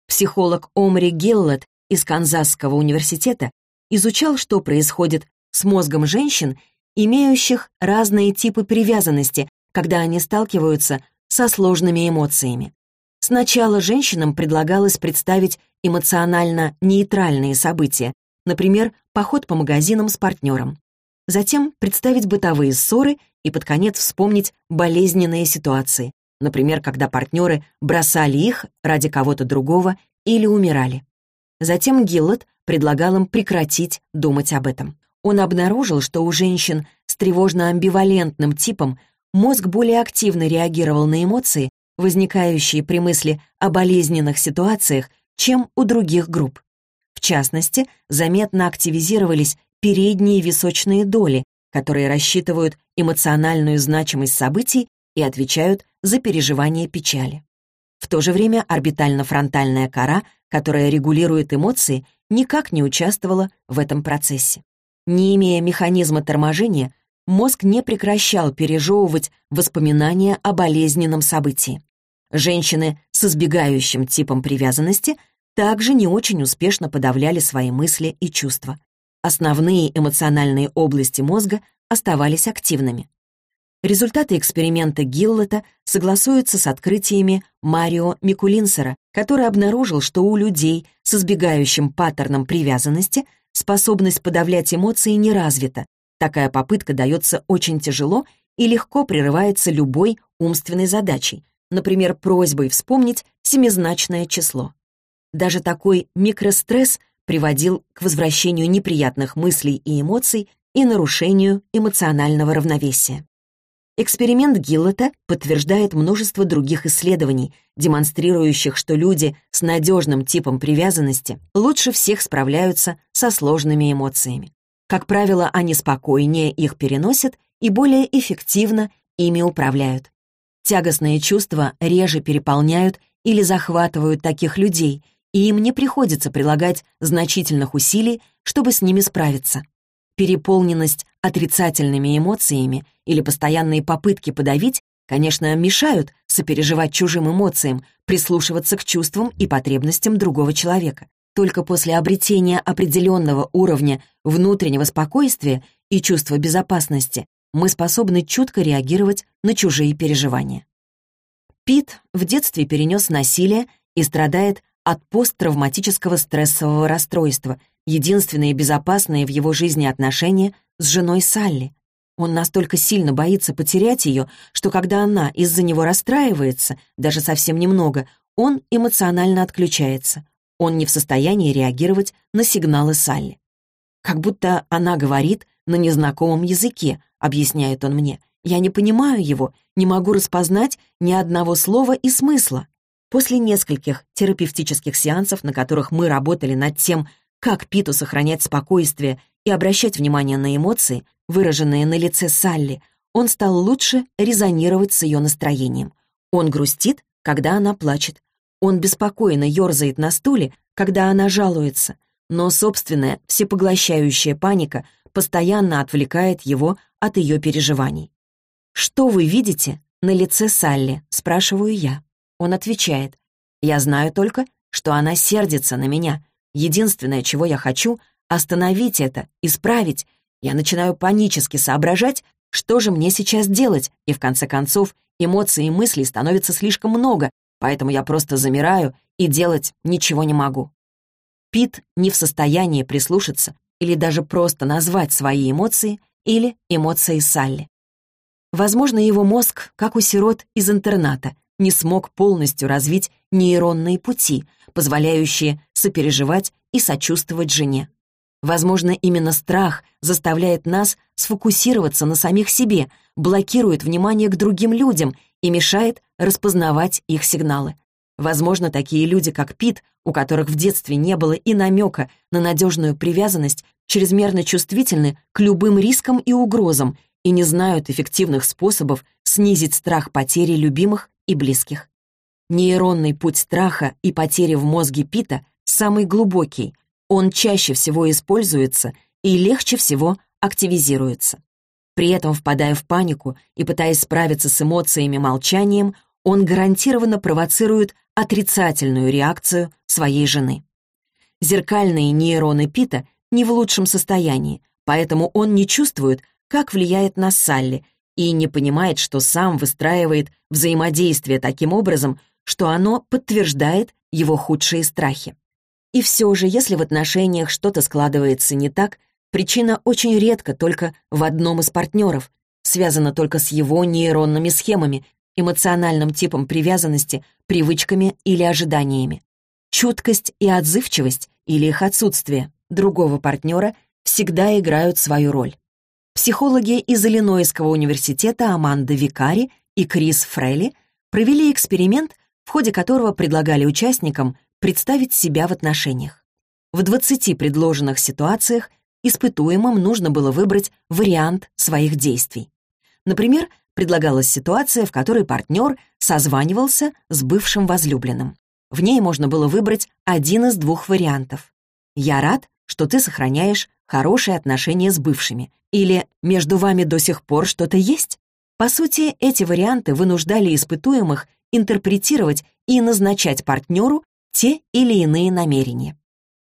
[SPEAKER 1] Психолог Омри Гиллет из Канзасского университета изучал, что происходит с мозгом женщин, имеющих разные типы привязанности, когда они сталкиваются со сложными эмоциями. Сначала женщинам предлагалось представить эмоционально нейтральные события, например, поход по магазинам с партнером. Затем представить бытовые ссоры и под конец вспомнить болезненные ситуации, например, когда партнеры бросали их ради кого-то другого или умирали. Затем Гиллот предлагал им прекратить думать об этом. Он обнаружил, что у женщин с тревожно-амбивалентным типом мозг более активно реагировал на эмоции, возникающие при мысли о болезненных ситуациях, чем у других групп. В частности, заметно активизировались передние височные доли, которые рассчитывают эмоциональную значимость событий и отвечают за переживание печали. В то же время орбитально-фронтальная кора, которая регулирует эмоции, никак не участвовала в этом процессе. Не имея механизма торможения, мозг не прекращал пережевывать воспоминания о болезненном событии. Женщины с избегающим типом привязанности также не очень успешно подавляли свои мысли и чувства. Основные эмоциональные области мозга оставались активными. Результаты эксперимента Гиллета согласуются с открытиями Марио Микулинсера, который обнаружил, что у людей с избегающим паттерном привязанности способность подавлять эмоции не развита. Такая попытка дается очень тяжело и легко прерывается любой умственной задачей, например, просьбой вспомнить семизначное число. Даже такой микростресс приводил к возвращению неприятных мыслей и эмоций и нарушению эмоционального равновесия. Эксперимент Гиллета подтверждает множество других исследований, демонстрирующих, что люди с надежным типом привязанности лучше всех справляются со сложными эмоциями. Как правило, они спокойнее их переносят и более эффективно ими управляют. Тягостные чувства реже переполняют или захватывают таких людей, и им не приходится прилагать значительных усилий, чтобы с ними справиться. Переполненность отрицательными эмоциями или постоянные попытки подавить, конечно, мешают сопереживать чужим эмоциям, прислушиваться к чувствам и потребностям другого человека. Только после обретения определенного уровня внутреннего спокойствия и чувства безопасности мы способны чутко реагировать на чужие переживания. Пит в детстве перенес насилие и страдает от посттравматического стрессового расстройства, единственные безопасные в его жизни отношения с женой Салли. Он настолько сильно боится потерять ее, что когда она из-за него расстраивается, даже совсем немного, он эмоционально отключается. Он не в состоянии реагировать на сигналы Салли. «Как будто она говорит на незнакомом языке», — объясняет он мне. «Я не понимаю его, не могу распознать ни одного слова и смысла». После нескольких терапевтических сеансов, на которых мы работали над тем, как Питу сохранять спокойствие и обращать внимание на эмоции, выраженные на лице Салли, он стал лучше резонировать с ее настроением. Он грустит, когда она плачет. Он беспокойно ерзает на стуле, когда она жалуется. Но собственная всепоглощающая паника постоянно отвлекает его от ее переживаний. «Что вы видите на лице Салли?» — спрашиваю я. Он отвечает, «Я знаю только, что она сердится на меня. Единственное, чего я хочу — остановить это, исправить. Я начинаю панически соображать, что же мне сейчас делать, и в конце концов эмоций и мыслей становится слишком много, поэтому я просто замираю и делать ничего не могу». Пит не в состоянии прислушаться или даже просто назвать свои эмоции или эмоции Салли. Возможно, его мозг, как у сирот из интерната, не смог полностью развить нейронные пути, позволяющие сопереживать и сочувствовать жене. Возможно, именно страх заставляет нас сфокусироваться на самих себе, блокирует внимание к другим людям и мешает распознавать их сигналы. Возможно, такие люди, как Пит, у которых в детстве не было и намека на надежную привязанность, чрезмерно чувствительны к любым рискам и угрозам и не знают эффективных способов снизить страх потери любимых и близких. Нейронный путь страха и потери в мозге Пита самый глубокий, он чаще всего используется и легче всего активизируется. При этом, впадая в панику и пытаясь справиться с эмоциями молчанием, он гарантированно провоцирует отрицательную реакцию своей жены. Зеркальные нейроны Пита не в лучшем состоянии, поэтому он не чувствует, как влияет на Салли и не понимает, что сам выстраивает взаимодействие таким образом, что оно подтверждает его худшие страхи. И все же, если в отношениях что-то складывается не так, причина очень редко только в одном из партнеров, связана только с его нейронными схемами, эмоциональным типом привязанности, привычками или ожиданиями. Чуткость и отзывчивость или их отсутствие другого партнера всегда играют свою роль. психологи из Иллинойского университета Аманда Викари и Крис Фрейли провели эксперимент, в ходе которого предлагали участникам представить себя в отношениях. В 20 предложенных ситуациях испытуемым нужно было выбрать вариант своих действий. Например, предлагалась ситуация, в которой партнер созванивался с бывшим возлюбленным. В ней можно было выбрать один из двух вариантов. «Я рад, что ты сохраняешь хорошие отношения с бывшими» или «между вами до сих пор что-то есть». По сути, эти варианты вынуждали испытуемых интерпретировать и назначать партнеру те или иные намерения.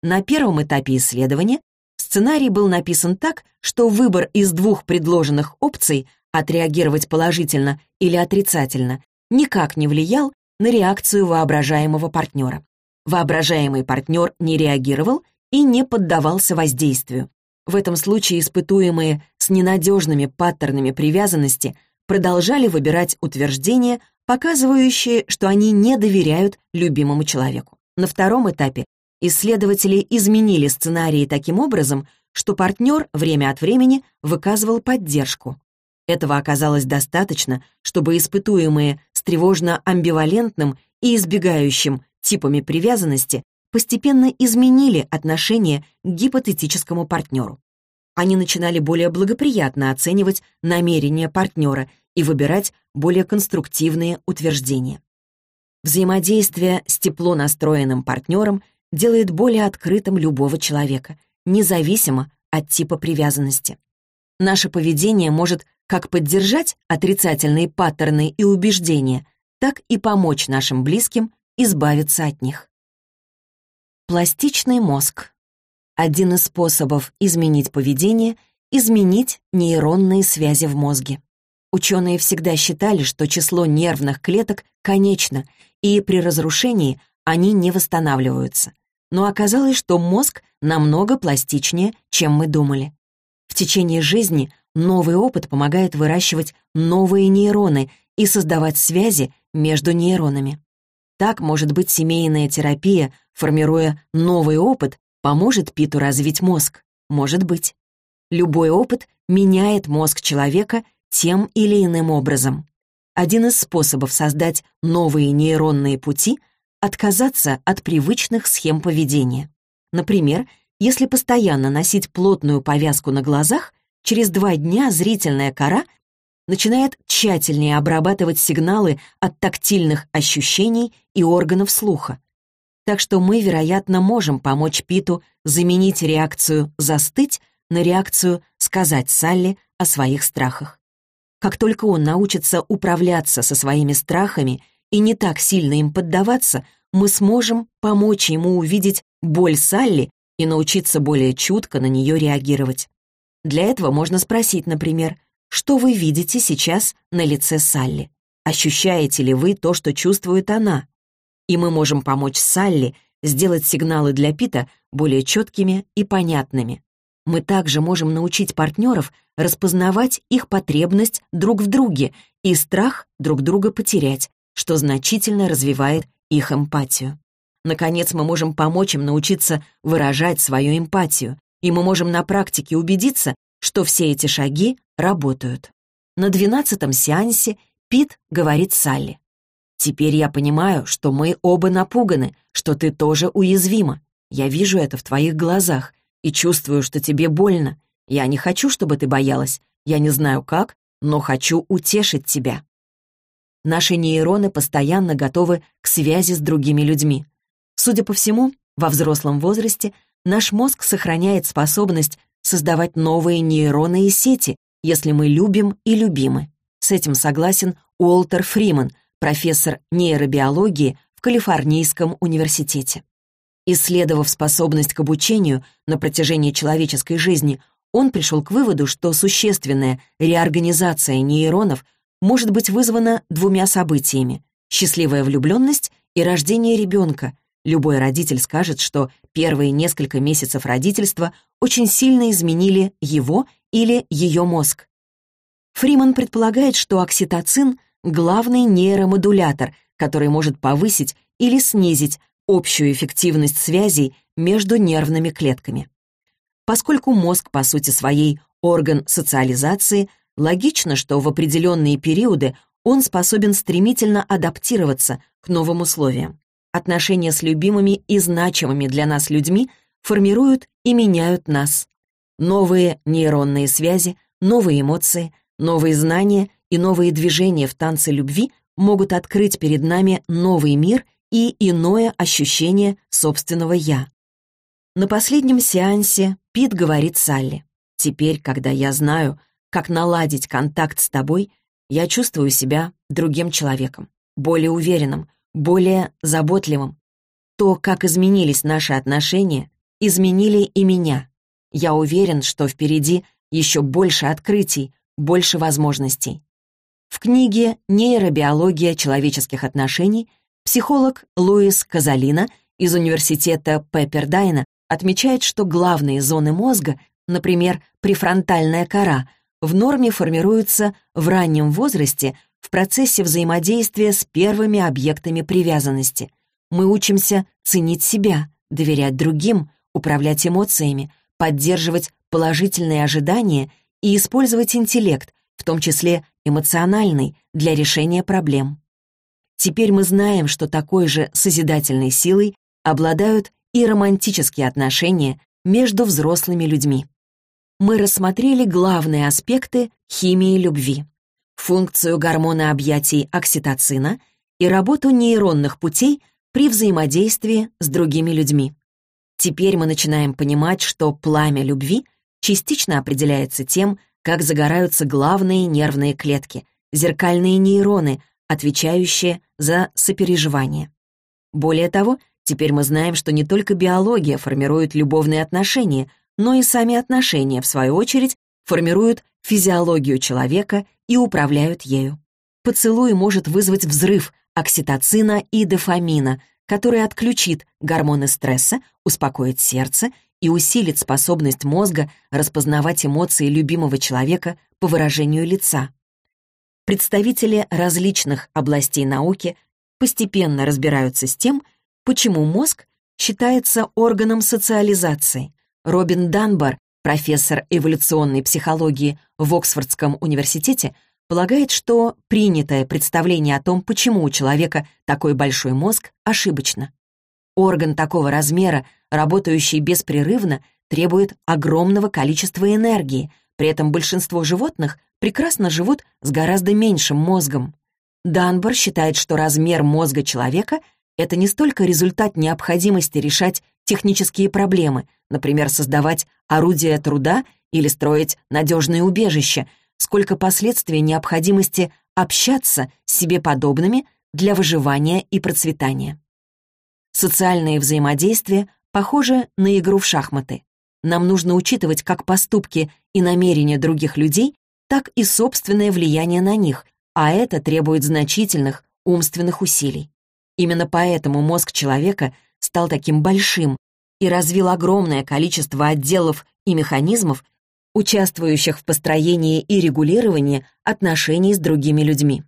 [SPEAKER 1] На первом этапе исследования сценарий был написан так, что выбор из двух предложенных опций отреагировать положительно или отрицательно никак не влиял на реакцию воображаемого партнера. Воображаемый партнер не реагировал и не поддавался воздействию. В этом случае испытуемые с ненадежными паттернами привязанности продолжали выбирать утверждения, показывающие, что они не доверяют любимому человеку. На втором этапе исследователи изменили сценарии таким образом, что партнер время от времени выказывал поддержку. Этого оказалось достаточно, чтобы испытуемые с тревожно-амбивалентным и избегающим типами привязанности постепенно изменили отношение к гипотетическому партнеру. Они начинали более благоприятно оценивать намерения партнера и выбирать более конструктивные утверждения. Взаимодействие с тепло настроенным партнером делает более открытым любого человека, независимо от типа привязанности. Наше поведение может как поддержать отрицательные паттерны и убеждения, так и помочь нашим близким избавиться от них. Пластичный мозг. Один из способов изменить поведение — изменить нейронные связи в мозге. Ученые всегда считали, что число нервных клеток конечно, и при разрушении они не восстанавливаются. Но оказалось, что мозг намного пластичнее, чем мы думали. В течение жизни новый опыт помогает выращивать новые нейроны и создавать связи между нейронами. Так, может быть, семейная терапия, формируя новый опыт, поможет Питу развить мозг. Может быть. Любой опыт меняет мозг человека тем или иным образом. Один из способов создать новые нейронные пути — отказаться от привычных схем поведения. Например, если постоянно носить плотную повязку на глазах, через два дня зрительная кора начинает тщательнее обрабатывать сигналы от тактильных ощущений и органов слуха. Так что мы, вероятно, можем помочь Питу заменить реакцию «застыть» на реакцию «сказать Салли» о своих страхах. Как только он научится управляться со своими страхами и не так сильно им поддаваться, мы сможем помочь ему увидеть боль Салли и научиться более чутко на нее реагировать. Для этого можно спросить, например, что вы видите сейчас на лице Салли? Ощущаете ли вы то, что чувствует она? И мы можем помочь Салли сделать сигналы для Пита более четкими и понятными. Мы также можем научить партнеров распознавать их потребность друг в друге и страх друг друга потерять, что значительно развивает их эмпатию. Наконец, мы можем помочь им научиться выражать свою эмпатию, и мы можем на практике убедиться, что все эти шаги работают. На двенадцатом сеансе Пит говорит Салли. «Теперь я понимаю, что мы оба напуганы, что ты тоже уязвима. Я вижу это в твоих глазах и чувствую, что тебе больно. Я не хочу, чтобы ты боялась. Я не знаю как, но хочу утешить тебя». Наши нейроны постоянно готовы к связи с другими людьми. Судя по всему, во взрослом возрасте наш мозг сохраняет способность создавать новые нейроны и сети, если мы любим и любимы. С этим согласен Уолтер Фриман, профессор нейробиологии в Калифорнийском университете. Исследовав способность к обучению на протяжении человеческой жизни, он пришел к выводу, что существенная реорганизация нейронов может быть вызвана двумя событиями — счастливая влюбленность и рождение ребенка, Любой родитель скажет, что первые несколько месяцев родительства очень сильно изменили его или ее мозг. Фриман предполагает, что окситоцин — главный нейромодулятор, который может повысить или снизить общую эффективность связей между нервными клетками. Поскольку мозг, по сути своей, орган социализации, логично, что в определенные периоды он способен стремительно адаптироваться к новым условиям. Отношения с любимыми и значимыми для нас людьми формируют и меняют нас. Новые нейронные связи, новые эмоции, новые знания и новые движения в танце любви могут открыть перед нами новый мир и иное ощущение собственного «я». На последнем сеансе Пит говорит Салли, «Теперь, когда я знаю, как наладить контакт с тобой, я чувствую себя другим человеком, более уверенным, более заботливым. То, как изменились наши отношения, изменили и меня. Я уверен, что впереди еще больше открытий, больше возможностей. В книге «Нейробиология человеческих отношений» психолог Луис Казалина из университета Пеппердайна отмечает, что главные зоны мозга, например, префронтальная кора, в норме формируются в раннем возрасте в процессе взаимодействия с первыми объектами привязанности. Мы учимся ценить себя, доверять другим, управлять эмоциями, поддерживать положительные ожидания и использовать интеллект, в том числе эмоциональный, для решения проблем. Теперь мы знаем, что такой же созидательной силой обладают и романтические отношения между взрослыми людьми. Мы рассмотрели главные аспекты химии любви, функцию гормона объятий окситоцина и работу нейронных путей при взаимодействии с другими людьми. Теперь мы начинаем понимать, что пламя любви частично определяется тем, как загораются главные нервные клетки, зеркальные нейроны, отвечающие за сопереживание. Более того, теперь мы знаем, что не только биология формирует любовные отношения, но и сами отношения, в свою очередь, формируют физиологию человека и управляют ею. Поцелуй может вызвать взрыв окситоцина и дофамина, который отключит гормоны стресса, успокоит сердце и усилит способность мозга распознавать эмоции любимого человека по выражению лица. Представители различных областей науки постепенно разбираются с тем, почему мозг считается органом социализации. Робин Данбар, профессор эволюционной психологии в Оксфордском университете, полагает, что принятое представление о том, почему у человека такой большой мозг, ошибочно. Орган такого размера, работающий беспрерывно, требует огромного количества энергии, при этом большинство животных прекрасно живут с гораздо меньшим мозгом. Данбор считает, что размер мозга человека — это не столько результат необходимости решать технические проблемы, например, создавать орудия труда или строить надежные убежища, сколько последствий необходимости общаться с себе подобными для выживания и процветания. Социальные взаимодействия похожи на игру в шахматы. Нам нужно учитывать как поступки и намерения других людей, так и собственное влияние на них, а это требует значительных умственных усилий. Именно поэтому мозг человека стал таким большим и развил огромное количество отделов и механизмов, участвующих в построении и регулировании отношений с другими людьми.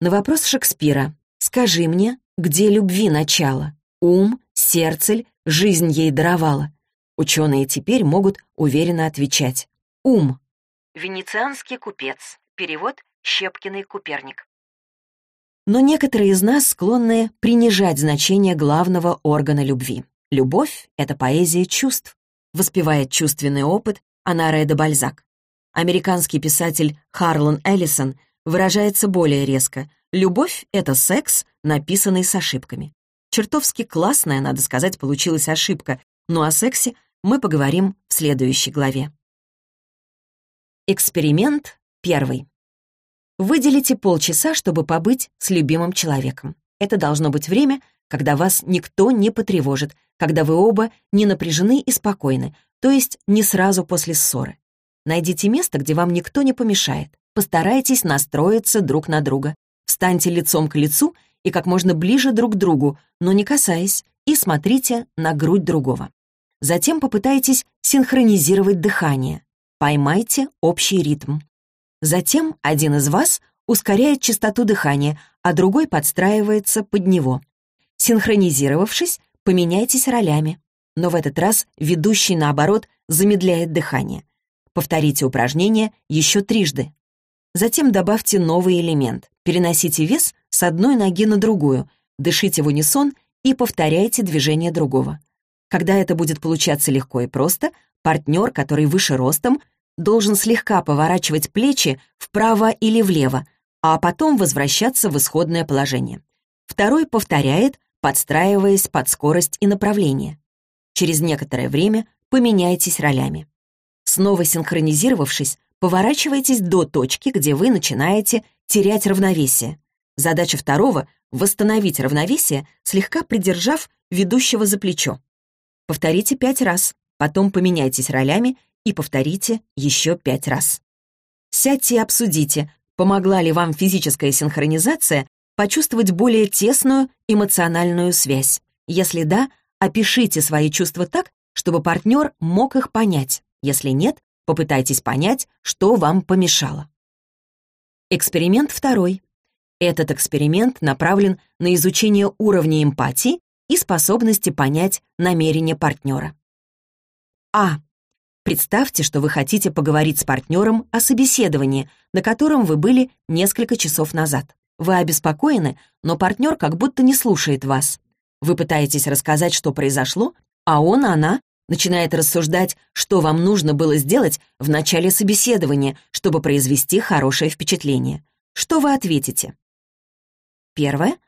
[SPEAKER 1] На вопрос Шекспира «Скажи мне, где любви начало? Ум, сердцель, жизнь ей даровала?» Ученые теперь могут уверенно отвечать «Ум».
[SPEAKER 2] Венецианский купец. Перевод Щепкиный Куперник.
[SPEAKER 1] Но некоторые из нас склонны принижать значение главного органа любви. Любовь — это поэзия чувств, воспевает чувственный опыт Анаре де Бальзак. Американский писатель Харлан Эллисон выражается более резко. Любовь — это секс, написанный с ошибками. Чертовски классная, надо сказать, получилась ошибка, но о сексе мы поговорим в следующей главе. Эксперимент первый. Выделите полчаса, чтобы побыть с любимым человеком. Это должно быть время, когда вас никто не потревожит, когда вы оба не напряжены и спокойны, то есть не сразу после ссоры. Найдите место, где вам никто не помешает. Постарайтесь настроиться друг на друга. Встаньте лицом к лицу и как можно ближе друг к другу, но не касаясь, и смотрите на грудь другого. Затем попытайтесь синхронизировать дыхание. Поймайте общий ритм. Затем один из вас ускоряет частоту дыхания, а другой подстраивается под него. Синхронизировавшись, поменяйтесь ролями но в этот раз ведущий, наоборот, замедляет дыхание. Повторите упражнение еще трижды. Затем добавьте новый элемент. Переносите вес с одной ноги на другую, дышите в унисон и повторяйте движение другого. Когда это будет получаться легко и просто, партнер, который выше ростом, должен слегка поворачивать плечи вправо или влево, а потом возвращаться в исходное положение. Второй повторяет, подстраиваясь под скорость и направление. Через некоторое время поменяйтесь ролями. Снова синхронизировавшись, поворачивайтесь до точки, где вы начинаете терять равновесие. Задача второго — восстановить равновесие, слегка придержав ведущего за плечо. Повторите пять раз, потом поменяйтесь ролями и повторите еще пять раз. Сядьте и обсудите, помогла ли вам физическая синхронизация почувствовать более тесную эмоциональную связь. Если да, опишите свои чувства так, чтобы партнер мог их понять. Если нет, попытайтесь понять, что вам помешало. Эксперимент второй. Этот эксперимент направлен на изучение уровня эмпатии и способности понять намерения партнера. А. Представьте, что вы хотите поговорить с партнером о собеседовании, на котором вы были несколько часов назад. Вы обеспокоены, но партнер как будто не слушает вас. Вы пытаетесь рассказать, что произошло, а он, она начинает рассуждать, что вам нужно было сделать в начале собеседования, чтобы произвести хорошее впечатление. Что вы ответите? Первое.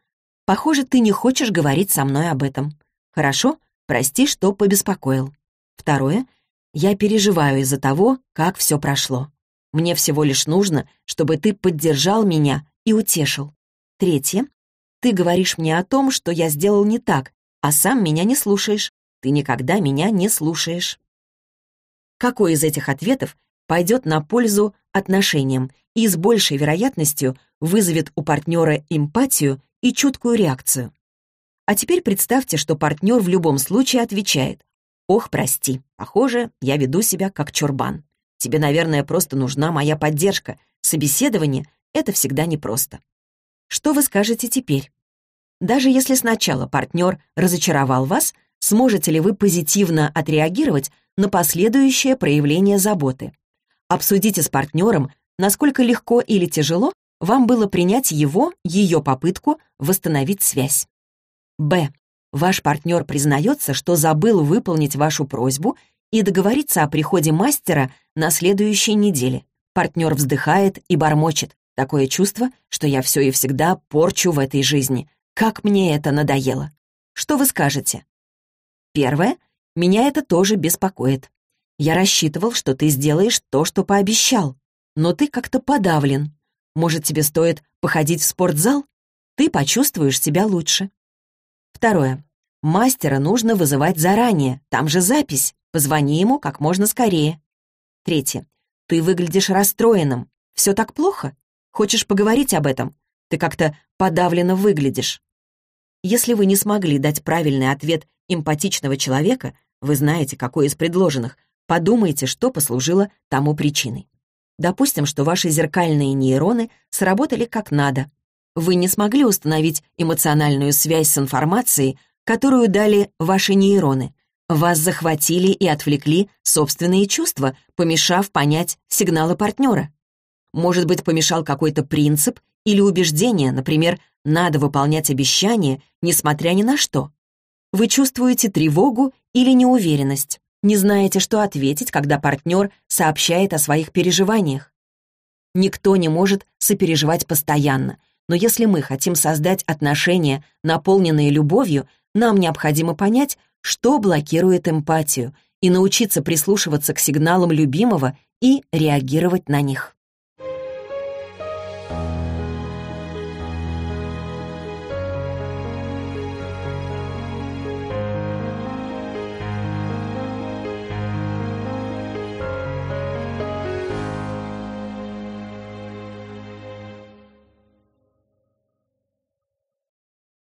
[SPEAKER 1] Похоже, ты не хочешь говорить со мной об этом. Хорошо, прости, что побеспокоил. Второе. Я переживаю из-за того, как все прошло. Мне всего лишь нужно, чтобы ты поддержал меня и утешил. Третье. Ты говоришь мне о том, что я сделал не так, а сам меня не слушаешь. Ты никогда меня не слушаешь. Какой из этих ответов пойдет на пользу отношениям и с большей вероятностью вызовет у партнера эмпатию и чуткую реакцию? А теперь представьте, что партнер в любом случае отвечает «Ох, прости, похоже, я веду себя как чурбан. Тебе, наверное, просто нужна моя поддержка. Собеседование — это всегда непросто». Что вы скажете теперь? Даже если сначала партнер разочаровал вас, сможете ли вы позитивно отреагировать на последующее проявление заботы? Обсудите с партнером, насколько легко или тяжело вам было принять его, ее попытку восстановить связь. Б. Ваш партнер признается, что забыл выполнить вашу просьбу и договориться о приходе мастера на следующей неделе. Партнер вздыхает и бормочет. Такое чувство, что я все и всегда порчу в этой жизни. Как мне это надоело. Что вы скажете? Первое. Меня это тоже беспокоит. Я рассчитывал, что ты сделаешь то, что пообещал. Но ты как-то подавлен. Может, тебе стоит походить в спортзал? Ты почувствуешь себя лучше. Второе. Мастера нужно вызывать заранее. Там же запись. Позвони ему как можно скорее. Третье. Ты выглядишь расстроенным. Все так плохо? Хочешь поговорить об этом? Ты как-то подавленно выглядишь. Если вы не смогли дать правильный ответ эмпатичного человека, вы знаете, какой из предложенных, подумайте, что послужило тому причиной. Допустим, что ваши зеркальные нейроны сработали как надо. Вы не смогли установить эмоциональную связь с информацией, которую дали ваши нейроны. Вас захватили и отвлекли собственные чувства, помешав понять сигналы партнера. Может быть, помешал какой-то принцип или убеждение, например, надо выполнять обещания, несмотря ни на что. Вы чувствуете тревогу или неуверенность, не знаете, что ответить, когда партнер сообщает о своих переживаниях. Никто не может сопереживать постоянно, но если мы хотим создать отношения, наполненные любовью, нам необходимо понять, что блокирует эмпатию, и научиться прислушиваться к сигналам любимого и реагировать на них.